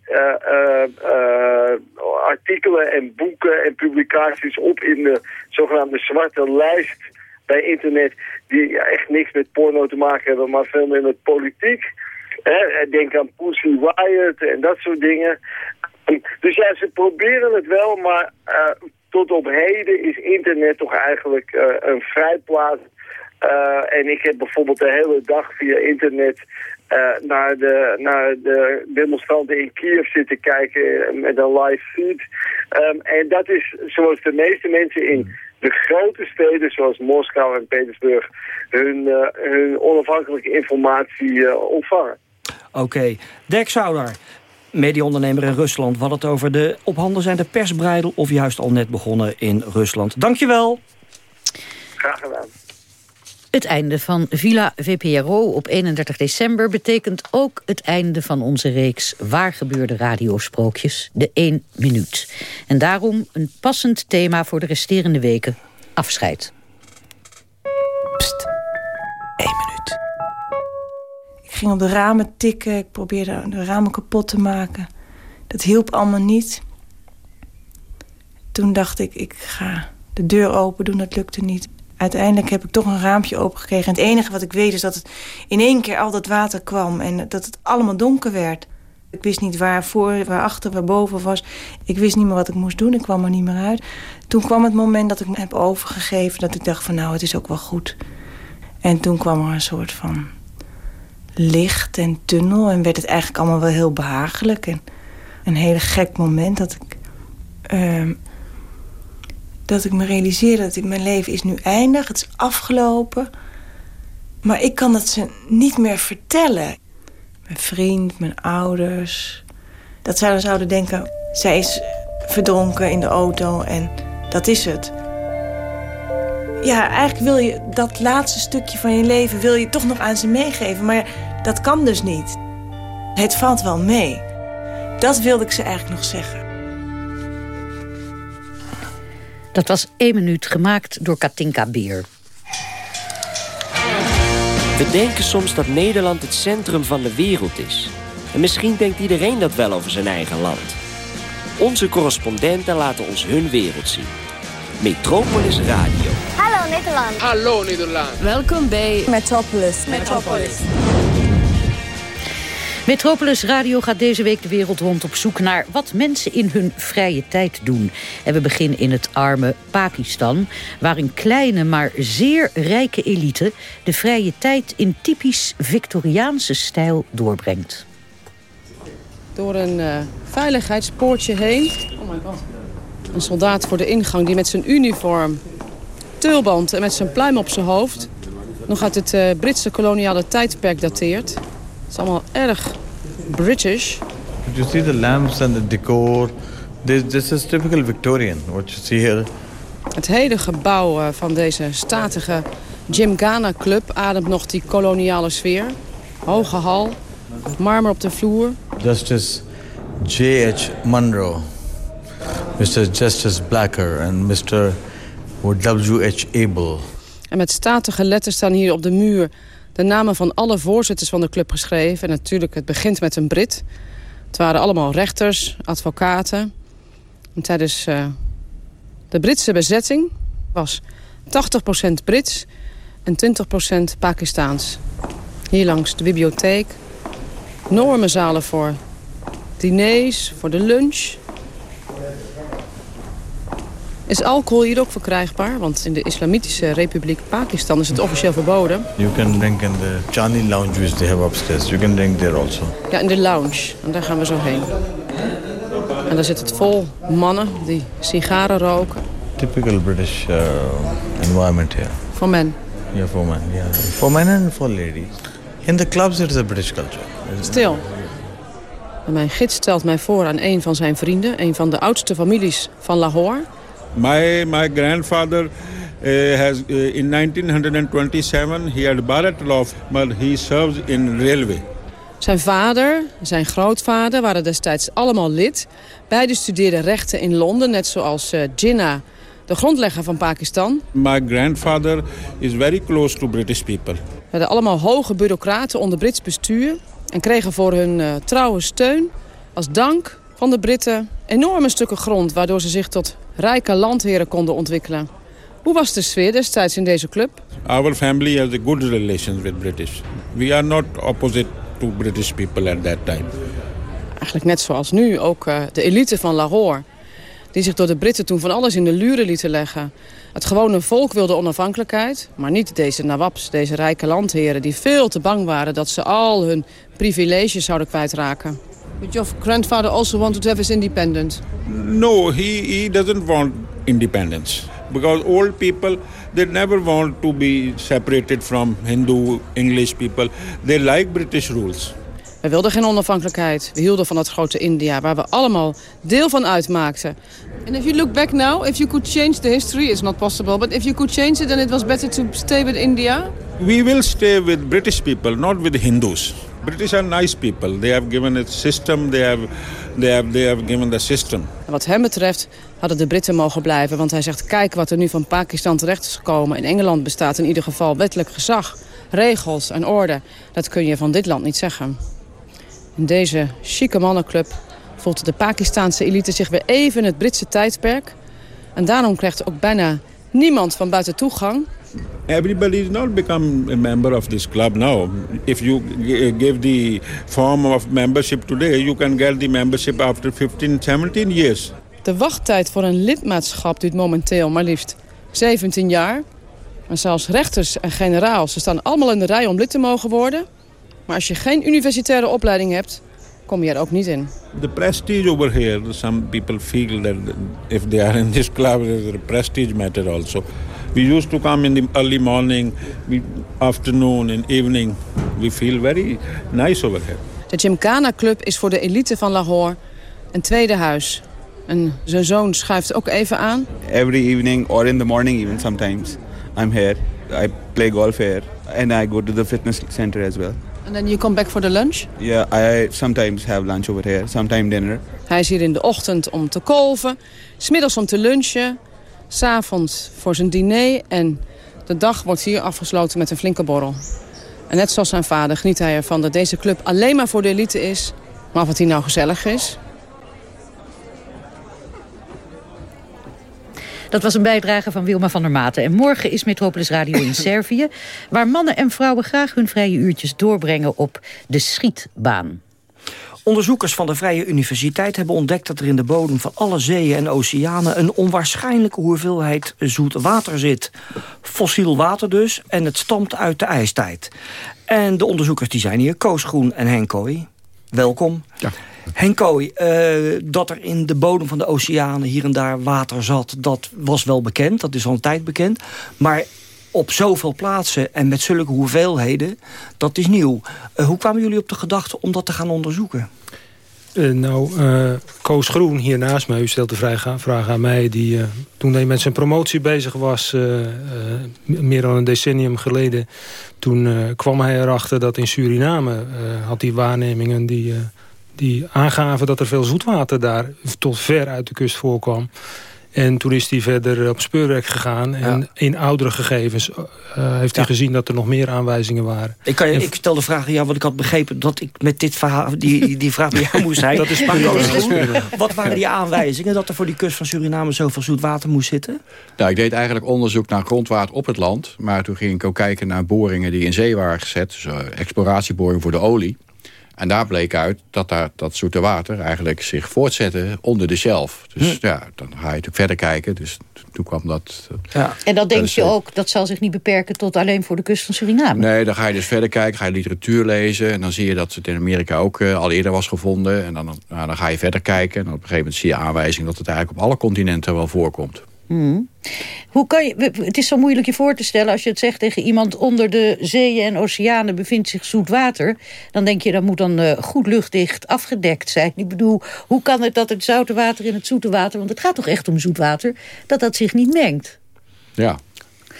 artikelen en boeken en publicaties op in de zogenaamde zwarte lijst bij internet. Die echt niks met porno te maken hebben, maar veel meer met politiek. Denk aan Pussy Riot en dat soort dingen. Dus ja, ze proberen het wel, maar tot op heden is internet toch eigenlijk uh, een vrijplaats. Uh, en ik heb bijvoorbeeld de hele dag via internet uh, naar, de, naar de demonstranten in Kiev zitten kijken met een live feed. Um, en dat is zoals de meeste mensen in de grote steden zoals Moskou en Petersburg hun, hun onafhankelijke informatie ontvangen. Oké. Okay. Dirk Sauder, mediaondernemer in Rusland. We hadden het over de op handen zijnde persbreidel... of juist al net begonnen in Rusland. Dankjewel. Graag gedaan. Het einde van Villa VPRO op 31 december betekent ook het einde van onze reeks Waar gebeurde radiosprookjes, de 1 minuut. En daarom een passend thema voor de resterende weken, afscheid. Ging op de ramen tikken, ik probeerde de ramen kapot te maken. Dat hielp allemaal niet. Toen dacht ik, ik ga de deur open doen, dat lukte niet uiteindelijk heb ik toch een raampje opengekregen. En het enige wat ik weet is dat het in één keer al dat water kwam... en dat het allemaal donker werd. Ik wist niet waar voor, waar achter, waar boven was. Ik wist niet meer wat ik moest doen. Ik kwam er niet meer uit. Toen kwam het moment dat ik me heb overgegeven... dat ik dacht van nou, het is ook wel goed. En toen kwam er een soort van licht en tunnel... en werd het eigenlijk allemaal wel heel behagelijk. En een hele gek moment dat ik... Uh, dat ik me realiseerde dat mijn leven is nu eindig. Het is afgelopen. Maar ik kan het ze niet meer vertellen. Mijn vriend, mijn ouders. Dat zij dan zouden denken... zij is verdronken in de auto en dat is het. Ja, eigenlijk wil je dat laatste stukje van je leven... wil je toch nog aan ze meegeven. Maar dat kan dus niet. Het valt wel mee. Dat wilde ik ze eigenlijk nog zeggen. Dat was één minuut gemaakt door Katinka Beer. We denken soms dat Nederland het centrum van de wereld is. En misschien denkt iedereen dat wel over zijn eigen land. Onze correspondenten laten ons hun wereld zien. Metropolis Radio. Hallo Nederland. Hallo Nederland. Welkom bij Metropolis. Metropolis. Metropolis Radio gaat deze week de wereld rond op zoek naar wat mensen in hun vrije tijd doen. En we beginnen in het arme Pakistan, waar een kleine maar zeer rijke elite de vrije tijd in typisch Victoriaanse stijl doorbrengt. Door een uh, veiligheidspoortje heen. Oh god. Een soldaat voor de ingang die met zijn uniform, tulband en met zijn pluim op zijn hoofd nog uit het uh, Britse koloniale tijdperk dateert. Het is allemaal erg British. You see the lamps and the decor. This, this is typical Victorian, what you see here. Het hele gebouw eh, van deze statige Gymkhana Club ademt nog die koloniale sfeer. Hoge hal, marmer op de vloer. Justice J.H. Munro, Mr. Justice Blacker en Mr. W.H. Abel. En met statige letters staan hier op de muur de namen van alle voorzitters van de club geschreven. En natuurlijk, het begint met een Brit. Het waren allemaal rechters, advocaten. En tijdens uh, de Britse bezetting was 80% Brits en 20% Pakistaans. Hier langs de bibliotheek. Enorme zalen voor diners, voor de lunch. Is alcohol hier ook verkrijgbaar? Want in de Islamitische Republiek Pakistan is het officieel verboden. You can drink in the Chani lounge which they have upstairs. You can drink there also. Ja, in de lounge. En daar gaan we zo heen. En daar zit het vol mannen die sigaren roken. Typical British uh, environment here. For men? Yeah, for men. Yeah. For men and for ladies. In the clubs it is a British culture. Stil. En mijn gids stelt mij voor aan een van zijn vrienden. Een van de oudste families van Lahore. My my grandfather uh, has uh, in 1927 he had Bharat Law, but he serves in railway. Zijn vader, zijn grootvader waren destijds allemaal lid. Beiden studeerden rechten in Londen, net zoals uh, Jinnah, de grondlegger van Pakistan. My grandfather is very close to British people. We hadden allemaal hoge bureaucraten onder Brits bestuur en kregen voor hun uh, trouwe steun als dank van de Britten enorme stukken grond... waardoor ze zich tot rijke landheren konden ontwikkelen. Hoe was de sfeer destijds in deze club? Our family has a good relations with British. We are not opposite to British people at that time. Eigenlijk net zoals nu, ook uh, de elite van Lahore... die zich door de Britten toen van alles in de luren lieten leggen. Het gewone volk wilde onafhankelijkheid, maar niet deze nawabs, deze rijke landheren... die veel te bang waren dat ze al hun privileges zouden kwijtraken. But your grandfather also wanted to have his independence? No, he, he doesn't want independence. Because old people, they never want to be separated from Hindu, English people. They like British rules. We wilden geen onafhankelijkheid. We hielden van dat grote India, waar we allemaal deel van uitmaakten. And if you look back now, if you could change the history, it's not possible. But if you could change it, then it was better to stay with India. We will stay with British people, not with Hindus. British are nice people. They have given a system. They have, they have, they have given the system. Wat hem betreft hadden de Britten mogen blijven. Want hij zegt, kijk wat er nu van Pakistan terecht is gekomen. In Engeland bestaat in ieder geval wettelijk gezag, regels en orde. Dat kun je van dit land niet zeggen. In deze chique mannenclub voelt de Pakistanse elite zich weer even het Britse tijdperk. En daarom krijgt ook bijna niemand van buiten toegang. Everybody is not become a member of this club now. If you give the form of membership today, you can get the membership after 15, 17 years. De wachttijd voor een lidmaatschap duurt momenteel maar liefst 17 jaar. En zelfs rechters en generaals ze staan allemaal in de rij om lid te mogen worden. Maar als je geen universitaire opleiding hebt, kom je er ook niet in. The prestige over here, some people feel that if they are in this club, there's a prestige matter also. We used to come in the early morning, afternoon and evening. We feel very nice over here. De Gymkhana Club is voor de elite van Lahore een tweede huis. En zijn zoon schuift ook even aan. Every evening or in the morning even sometimes I'm here. I play golf here and I go to the fitness center as well. And then you come back for the lunch? Yeah, I sometimes have lunch over here, sometimes dinner. Hij is hier in de ochtend om te kolven, smiddags om te lunchen, s'avonds voor zijn diner en de dag wordt hier afgesloten met een flinke borrel. En net zoals zijn vader geniet hij ervan dat deze club alleen maar voor de elite is. Maar of het hier nou gezellig is, Dat was een bijdrage van Wilma van der Maten. En morgen is Metropolis Radio in (clears throat) Servië... waar mannen en vrouwen graag hun vrije uurtjes doorbrengen op de schietbaan. Onderzoekers van de Vrije Universiteit hebben ontdekt dat er in de bodem van alle zeeën en oceanen een onwaarschijnlijke hoeveelheid zoet water zit. Fossiel water dus, en het stamt uit de ijstijd. En de onderzoekers die zijn hier, Koos Groen en Henk Kooi. Welkom. Ja. Henko, uh, dat er in de bodem van de oceanen hier en daar water zat... dat was wel bekend, dat is al een tijd bekend. Maar op zoveel plaatsen en met zulke hoeveelheden, dat is nieuw. Uh, hoe kwamen jullie op de gedachte om dat te gaan onderzoeken? Uh, nou, Koos Groen hier naast mij, u stelt de vraag, vraag aan mij... Die, toen hij met zijn promotie bezig was, meer dan een decennium geleden... toen kwam hij erachter dat in Suriname had hij waarnemingen... die die aangaven dat er veel zoetwater daar tot ver uit de kust voorkwam. En toen is hij verder op speurwerk gegaan. En in oudere gegevens uh, heeft hij gezien dat er nog meer aanwijzingen waren. Ik, kan je, ik stel de vraag aan jou, want ik had begrepen dat ik met dit verhaal, die, die vraag bij jou moest zijn. (laughs) dat is Wat waren die aanwijzingen dat er voor die kust van Suriname zoveel zoet water moest zitten? Nou, ik deed eigenlijk onderzoek naar grondwater op het land. Maar toen ging ik ook kijken naar boringen die in zee waren gezet. Dus uh, exploratieboringen voor de olie. En daar bleek uit dat daar, dat zoete water eigenlijk zich voortzette onder de shelf. Dus hm. ja, dan ga je natuurlijk verder kijken. Dus toen kwam dat... Ja. En dan denk je ook, dat zal zich niet beperken tot alleen voor de kust van Suriname. Nee, dan ga je dus verder kijken, ga je literatuur lezen. En dan zie je dat het in Amerika ook uh, al eerder was gevonden. En dan, nou, dan ga je verder kijken. En op een gegeven moment zie je aanwijzing dat het eigenlijk op alle continenten wel voorkomt. Hmm. Hoe kan je, het is zo moeilijk je voor te stellen als je het zegt tegen iemand onder de zeeën en oceanen bevindt zich zoet water. Dan denk je dat moet dan uh, goed luchtdicht afgedekt zijn. Ik bedoel, hoe kan het dat het zoute water in het zoete water, want het gaat toch echt om zoet water, dat dat zich niet mengt? Ja,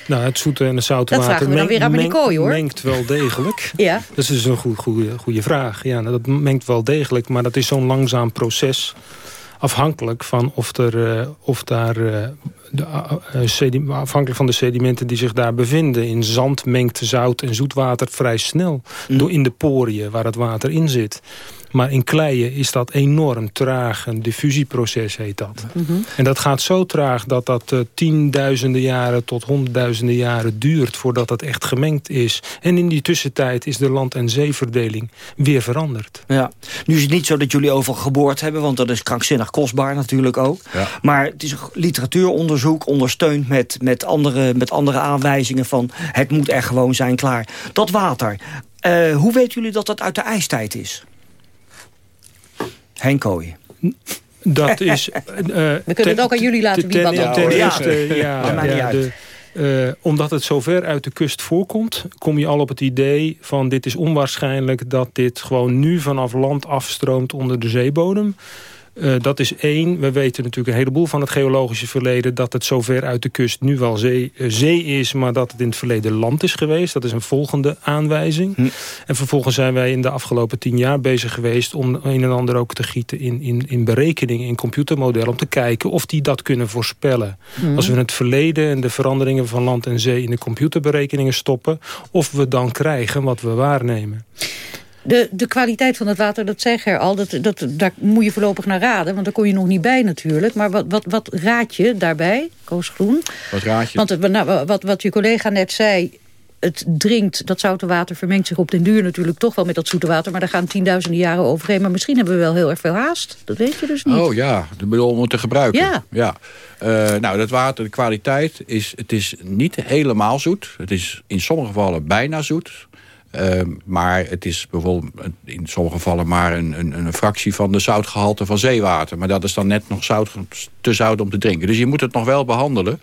nou, het zoete en het zoute dat water mengt, weer aan meng, hoor. mengt wel degelijk. (laughs) ja. Dat is dus een goed, goede, goede vraag. Ja, nou, dat mengt wel degelijk, maar dat is zo'n langzaam proces afhankelijk van of, er, uh, of daar uh, de, uh, afhankelijk van de sedimenten die zich daar bevinden. In zand mengt zout en zoetwater vrij snel mm. door in de poriën waar het water in zit. Maar in kleien is dat enorm traag. Een diffusieproces heet dat. Mhm. En dat gaat zo traag dat dat uh, tienduizenden jaren tot honderdduizenden jaren duurt... voordat het echt gemengd is. En in die tussentijd is de land- en zeeverdeling weer veranderd. Ja. Nu is het niet zo dat jullie over geboord hebben... want dat is krankzinnig kostbaar natuurlijk ook. Ja. Maar het is literatuuronderzoek ondersteund met, met, andere, met andere aanwijzingen... van het moet er gewoon zijn, klaar. Dat water, uh, hoe weten jullie dat dat uit de ijstijd is? Henk Dat (laughs) is... Uh, We kunnen het ook aan jullie laten, wie wat ten, ten eerste, ja, ja, (laughs) de, Uh, omdat het zo ver uit de kust voorkomt... kom je al op het idee van dit is onwaarschijnlijk... dat dit gewoon nu vanaf land afstroomt onder de zeebodem. Uh, dat is één. We weten natuurlijk een heleboel van het geologische verleden... dat het zover uit de kust nu wel zee, uh, zee is... maar dat het in het verleden land is geweest. Dat is een volgende aanwijzing. Hm. En vervolgens zijn wij in de afgelopen tien jaar bezig geweest... om een en ander ook te gieten in, in, in berekeningen, in computermodellen... om te kijken of die dat kunnen voorspellen. Hm. Als we het verleden en de veranderingen van land en zee... in de computerberekeningen stoppen... of we dan krijgen wat we waarnemen. De, de kwaliteit van het water, dat zeg je al, dat, dat, daar moet je voorlopig naar raden. Want daar kon je nog niet bij natuurlijk. Maar wat, wat, wat raad je daarbij, Koos Groen? Wat raad je? Want nou, wat, wat je collega net zei, het drinkt, dat zoute water vermengt zich op den duur natuurlijk toch wel met dat zoete water. Maar daar gaan tienduizenden jaren overheen. Maar misschien hebben we wel heel erg veel haast. Dat weet je dus niet. Oh ja, de bedoel om het te gebruiken. Ja. ja. Uh, nou, dat water, de kwaliteit is, het is niet helemaal zoet. Het is in sommige gevallen bijna zoet. Uh, maar het is bijvoorbeeld in sommige gevallen maar een, een, een, fractie van de zoutgehalte van zeewater. Maar dat is dan net nog zout, te zout om te drinken. Dus je moet het nog wel behandelen.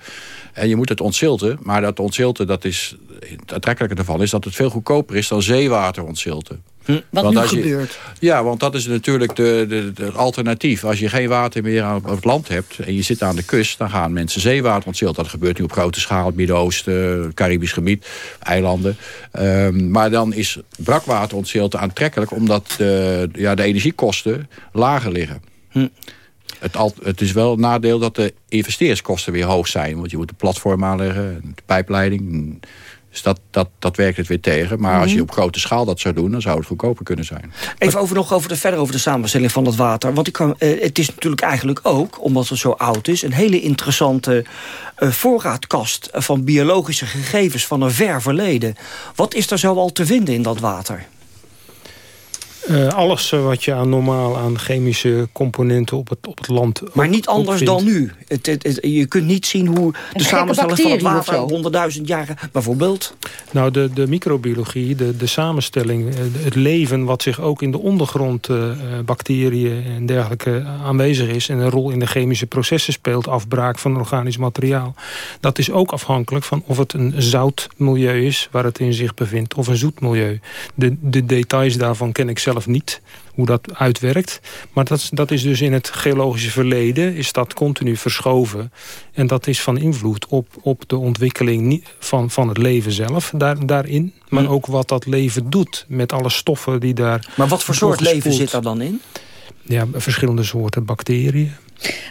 En je moet het ontzilten. Maar dat ontzilten, dat is, het aantrekkelijke ervan is dat het veel goedkoper is dan zeewater ontzilten. Hm, wat want nu gebeurt. Ja, want dat is natuurlijk de, de, de, alternatief. Als je geen water meer op het land hebt en je zit aan de kust... dan gaan mensen zeewater ontzilten. Dat gebeurt nu op grote schaal, het Midden-Oosten, Caribisch gebied, eilanden. Um, maar dan is brakwater ontzilten aantrekkelijk... omdat de, ja, de energiekosten lager liggen. Hm. Het, al, het, is wel een nadeel dat de investeerskosten weer hoog zijn. Want je moet een platform aanleggen, de pijpleiding... Dus dat, dat, dat werkt het weer tegen. Maar als je mhm. op grote schaal dat zou doen, dan zou het goedkoper kunnen zijn. Even over, nog over de, verder over de samenstelling van het water. Want ik kan, eh, het is natuurlijk eigenlijk ook, omdat het zo oud is... een hele interessante uh, voorraadkast van biologische gegevens van een ver verleden. Wat is er zo al te vinden in dat water? Uh, alles uh, wat je aan normaal aan chemische componenten op het, op het land Maar niet anders dan nu. Het, het, het, je kunt niet zien hoe de samenstelling van het water honderdduizend jaren bijvoorbeeld. Nou, de, de microbiologie, de, de samenstelling, eh, het leven wat zich ook in de ondergrond uh, bacteriën en dergelijke aanwezig is en een rol in de chemische processen speelt, afbraak van organisch materiaal. Dat is ook afhankelijk van of het een zout milieu is waar het in zich bevindt of een zoet milieu. De, de details daarvan ken ik zelf niet hoe dat uitwerkt. Maar dat, dat is dus in het geologische verleden is dat continu verschoven. En dat is van invloed op, op de ontwikkeling van, van het leven zelf daar, daarin. Maar hm. ook wat dat leven doet met alle stoffen die daar... Maar wat voor soort leven zit daar dan in? Ja, verschillende soorten bacteriën.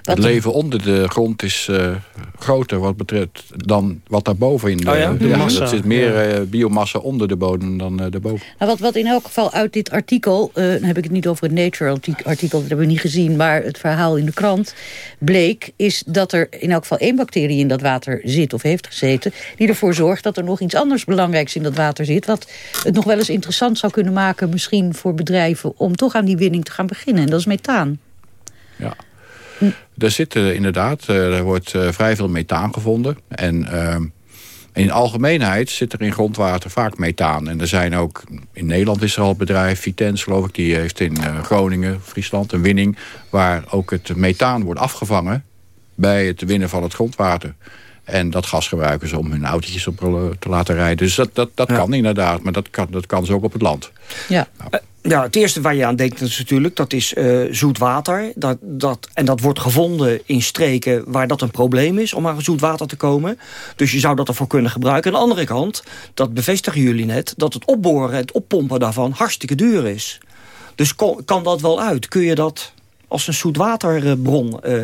Het leven onder de grond is uh, groter wat betreft dan wat daarboven in de, oh ja? de ja. massa. Er zit meer ja. uh, biomassa onder de bodem dan uh, daarboven. Nou, wat, wat in elk geval uit dit artikel, dan heb ik het niet over het Nature artikel, dat hebben we niet gezien, maar het verhaal in de krant bleek, is dat er in elk geval één bacterie in dat water zit of heeft gezeten, die ervoor zorgt dat er nog iets anders belangrijks in dat water zit, wat het nog wel eens interessant zou kunnen maken, misschien voor bedrijven, om toch aan die winning te gaan beginnen. En dat is methaan. Ja. Er zit inderdaad, er wordt uh, vrij veel methaan gevonden. En uh, in algemeenheid zit er in grondwater vaak methaan. En er zijn ook, in Nederland is er al een bedrijf, Vitens geloof ik... die heeft in Groningen, Friesland, een winning... waar ook het methaan wordt afgevangen bij het winnen van het grondwater. En dat gas gebruiken ze om hun autootjes op te laten rijden. Dus dat, dat, dat ja. kan inderdaad, maar dat kan, dat kan ze ook op het land. Ja. Nou. Ja, het eerste waar je aan denkt is natuurlijk, dat is uh, zoet water. Dat, dat, en dat wordt gevonden in streken waar dat een probleem is... om aan zoet water te komen. Dus je zou dat ervoor kunnen gebruiken. Aan de andere kant, dat bevestigen jullie net... dat het opboren, het oppompen daarvan hartstikke duur is. Dus kan dat wel uit? Kun je dat als een zoetwaterbron uh,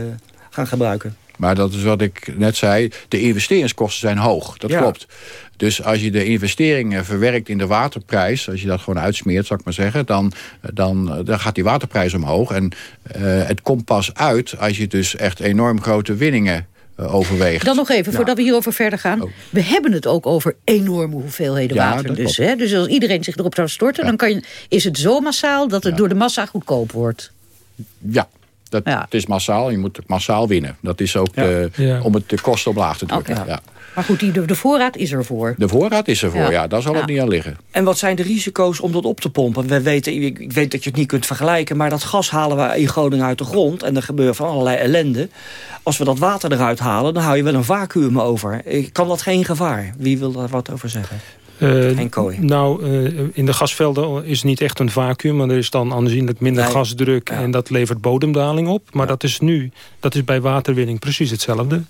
gaan gebruiken? Maar dat is wat ik net zei. De investeringskosten zijn hoog. Dat ja. klopt. Dus als je de investeringen verwerkt in de waterprijs... als je dat gewoon uitsmeert, zou ik maar zeggen... dan, dan, dan gaat die waterprijs omhoog. En uh, het komt pas uit als je dus echt enorm grote winningen uh, overweegt. Dan nog even, voordat we hierover verder gaan. Oh. We hebben het ook over enorme hoeveelheden ja, water. Dus, hè? dus als iedereen zich erop zou storten... Ja. dan kan je, is het zo massaal dat het door de massa goedkoop wordt. Ja, Dat, Het is massaal, je moet massaal winnen. Dat is ook De, om het de kosten omlaag te drukken. Ja. Maar goed, die, de, voorraad is er voor. De voorraad is er voor, ja. daar zal het niet aan liggen. En wat zijn de risico's om dat op te pompen? We weten, ik weet dat je het niet kunt vergelijken... maar dat gas halen we in Groningen uit de grond... en er gebeurt van allerlei ellende. Als we dat water eruit halen, dan hou je wel een vacuüm over. Kan dat geen gevaar? Wie wil daar wat over zeggen? Uh, nou, uh, in de gasvelden is niet echt een vacuüm... maar er is dan aanzienlijk minder gasdruk... en dat levert bodemdaling op. Maar dat is nu, dat is bij waterwinning precies hetzelfde.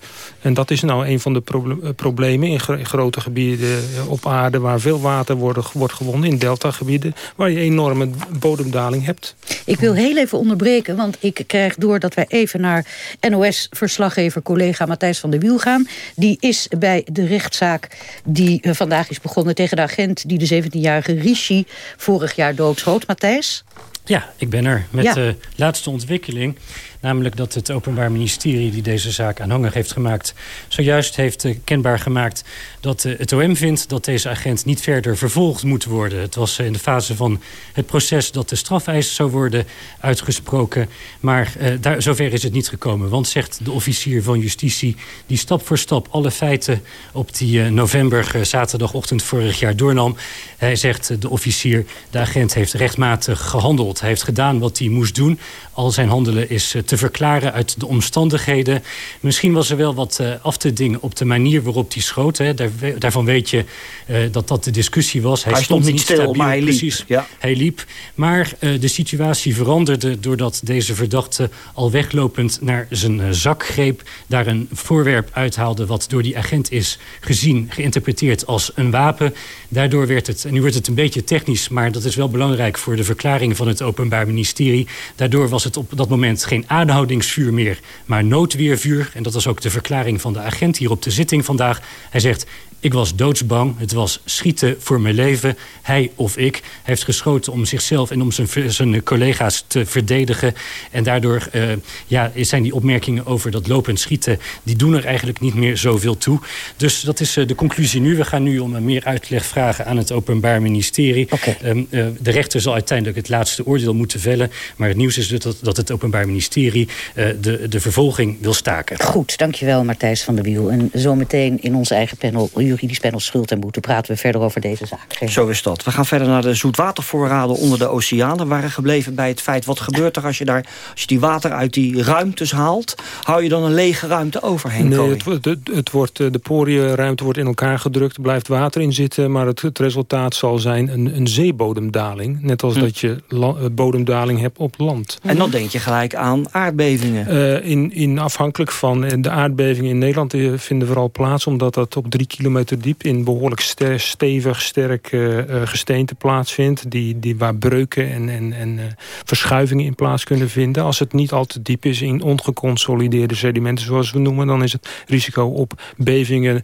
En dat is nou een van de eh, problemen in, grote gebieden op aarde... waar veel water wordt, wordt gewonnen, in deltagebieden... waar je enorme bodemdaling hebt. Ik wil heel even onderbreken, want ik krijg door dat wij even naar NOS-verslaggever collega Matthijs van der Wiel gaan. Die is bij de rechtszaak die vandaag is begonnen tegen de agent die de 17-jarige Rishi vorig jaar doodschoot. Matthijs? Ja, ik ben er met de laatste ontwikkeling. Namelijk dat het Openbaar Ministerie die deze zaak aanhangig heeft gemaakt... zojuist heeft uh, kenbaar gemaakt dat uh, het OM vindt... dat deze agent niet verder vervolgd moet worden. Het was uh, in de fase van het proces dat de strafeis zou worden uitgesproken. Maar daar, zover is het niet gekomen. Want, zegt de officier van justitie... die stap voor stap alle feiten op die november zaterdagochtend vorig jaar doornam... hij zegt, de officier, de agent heeft rechtmatig gehandeld. Hij heeft gedaan wat hij moest doen. Al zijn handelen is te verklaren uit de omstandigheden. Misschien was er wel wat uh, af te dingen op de manier waarop hij schoot. Hè. Daar, daarvan weet je uh, dat dat de discussie was. Hij, hij stond, niet stil, stabiel, maar hij precies. liep. Ja. Hij liep. Maar uh, de situatie veranderde doordat deze verdachte al weglopend naar zijn zak greep. Daar een voorwerp uithaalde wat door die agent is gezien, geïnterpreteerd als een wapen. Daardoor werd het, en nu wordt het een beetje technisch, maar dat is wel belangrijk voor de verklaring van het Openbaar Ministerie. Daardoor was het op dat moment geen aanhoudingsvuur meer, maar noodweervuur. En dat was ook de verklaring van de agent hier op de zitting vandaag. Hij zegt, ik was doodsbang. Het was schieten voor mijn leven. Hij of ik heeft geschoten om zichzelf en om zijn, zijn collega's te verdedigen. En daardoor uh, ja, zijn die opmerkingen over dat lopend schieten... die doen er eigenlijk niet meer zoveel toe. Dus dat is uh, de conclusie nu. We gaan nu om meer uitleg vragen aan het Openbaar Ministerie. Okay. Um, uh, de rechter zal uiteindelijk het laatste oordeel moeten vellen. Maar het nieuws is dus dat, dat het Openbaar Ministerie de, de vervolging wil staken. Goed, dankjewel Martijs van der Wiel. En zometeen in onze eigen panel juridisch panel Schuld en Boete... praten we verder over deze zaak. Zo is dat. We gaan verder naar de zoetwatervoorraden onder de oceanen. We waren gebleven bij het feit, wat gebeurt er als je, daar, als je die water uit die ruimtes haalt? Hou je dan een lege ruimte overheen? Nee, het, het, het, wordt, eh, de poriënruimte wordt in elkaar gedrukt, er blijft water in zitten... maar het, het resultaat zal zijn een, een zeebodemdaling. Net als hm. dat je eh, bodemdaling hebt op land. En dan denk je gelijk aan aardbevingen? Uh, in, in afhankelijk van de aardbevingen in Nederland vinden vooral plaats... omdat dat op drie kilometer diep in behoorlijk stevig, sterk uh, gesteente plaatsvindt. Die, die, waar breuken en, en, en uh, verschuivingen in plaats kunnen vinden. Als het niet al te diep is in ongeconsolideerde sedimenten zoals we noemen... dan is het risico op bevingen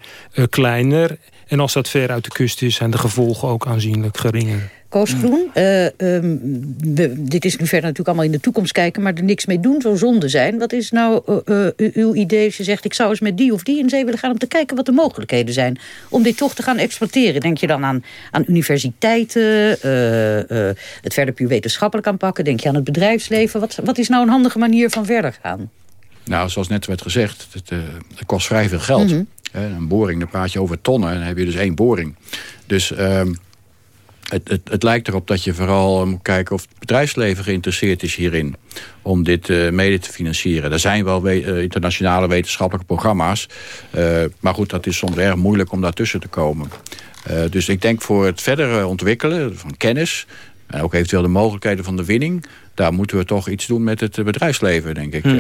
kleiner. En als dat ver uit de kust is zijn de gevolgen ook aanzienlijk geringer. Koos Groen, uh, um, dit is nu verder natuurlijk allemaal in de toekomst kijken... maar er niks mee doen zou zonde zijn. Wat is nou uh, uh, uw idee als je zegt... ik zou eens met die of die in zee willen gaan... om te kijken wat de mogelijkheden zijn om dit toch te gaan exploiteren? Denk je dan aan, aan universiteiten, het verder puur wetenschappelijk aanpakken? Denk je aan het bedrijfsleven? Wat, wat is nou een handige manier van verder gaan? Nou, zoals net werd gezegd, het, het kost vrij veel geld. Mm -hmm. Een boring, dan praat je over tonnen en dan heb je dus één boring. Dus... Ehm, het, het, het, lijkt erop dat je vooral moet kijken of het bedrijfsleven geïnteresseerd is hierin. Om dit uh, mede te financieren. Er zijn wel we uh, internationale wetenschappelijke programma's. Uh, maar goed, dat is soms erg moeilijk om daartussen te komen. dus ik denk voor het verdere ontwikkelen van kennis... en ook eventueel de mogelijkheden van de winning daar moeten we toch iets doen met het bedrijfsleven, denk ik. Hm.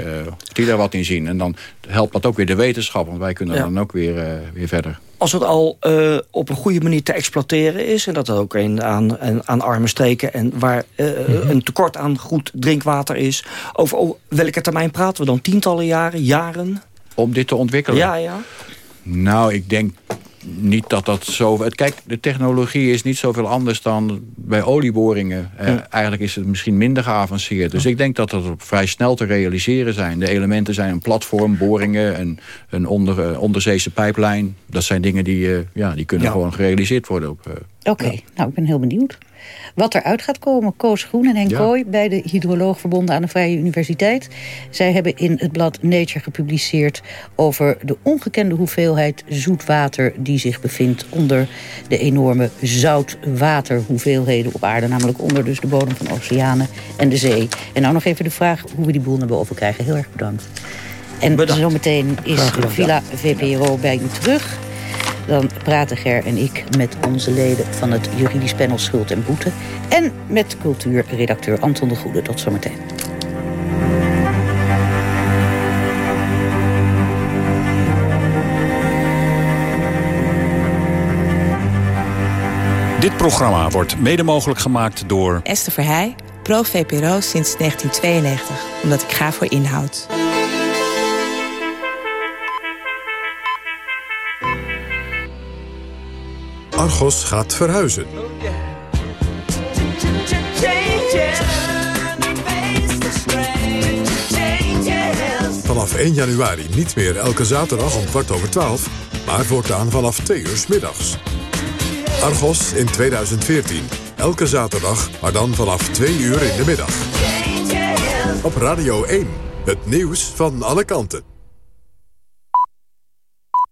Die daar wat in zien. En dan helpt dat ook weer de wetenschap, want wij kunnen ja. dan ook weer, weer verder. Als het al uh, op een goede manier te exploiteren is... en dat er ook een aan, aan arme streken... en waar mm -hmm. een tekort aan goed drinkwater is... over oh, welke termijn praten we dan? Tientallen jaren, jaren? Om dit te ontwikkelen? Ja, ja. Nou, ik denk niet dat dat zo... Kijk, de technologie is niet zoveel anders dan bij olieboringen. Eh, eigenlijk is het misschien minder geavanceerd. Dus ik denk dat dat vrij snel te realiseren zijn. De elementen zijn een platform, boringen, een, een onder, uh, onderzeese pijplijn. Dat zijn dingen die, uh, ja, die kunnen ja. gewoon gerealiseerd worden. Op, Oké, nou ik ben heel benieuwd. Wat eruit gaat komen, Koos Groen en Henk ja. Kooi... bij de hydroloog verbonden aan de Vrije Universiteit. Zij hebben in het blad Nature gepubliceerd... over de ongekende hoeveelheid zoetwater die zich bevindt... onder de enorme zoutwaterhoeveelheden op aarde. Namelijk onder dus de bodem van oceanen en de zee. En nou nog even de vraag hoe we die boel naar boven krijgen. Heel erg bedankt. En zometeen is Villa VPRO bij u terug... Dan praten Ger en ik met onze leden van het juridisch panel Schuld en Boete. En met cultuurredacteur Anton de Goede. Tot zometeen. Dit programma wordt mede mogelijk gemaakt door... Esther Verheij, pro-VPRO sinds 1992. Omdat ik ga voor inhoud. Argos gaat verhuizen. Vanaf 1 januari niet meer elke zaterdag om kwart over 12, maar voortaan vanaf 2 uur middags. Argos in 2014. Elke zaterdag, maar dan vanaf 2 uur in de middag. Op Radio 1. Het nieuws van alle kanten.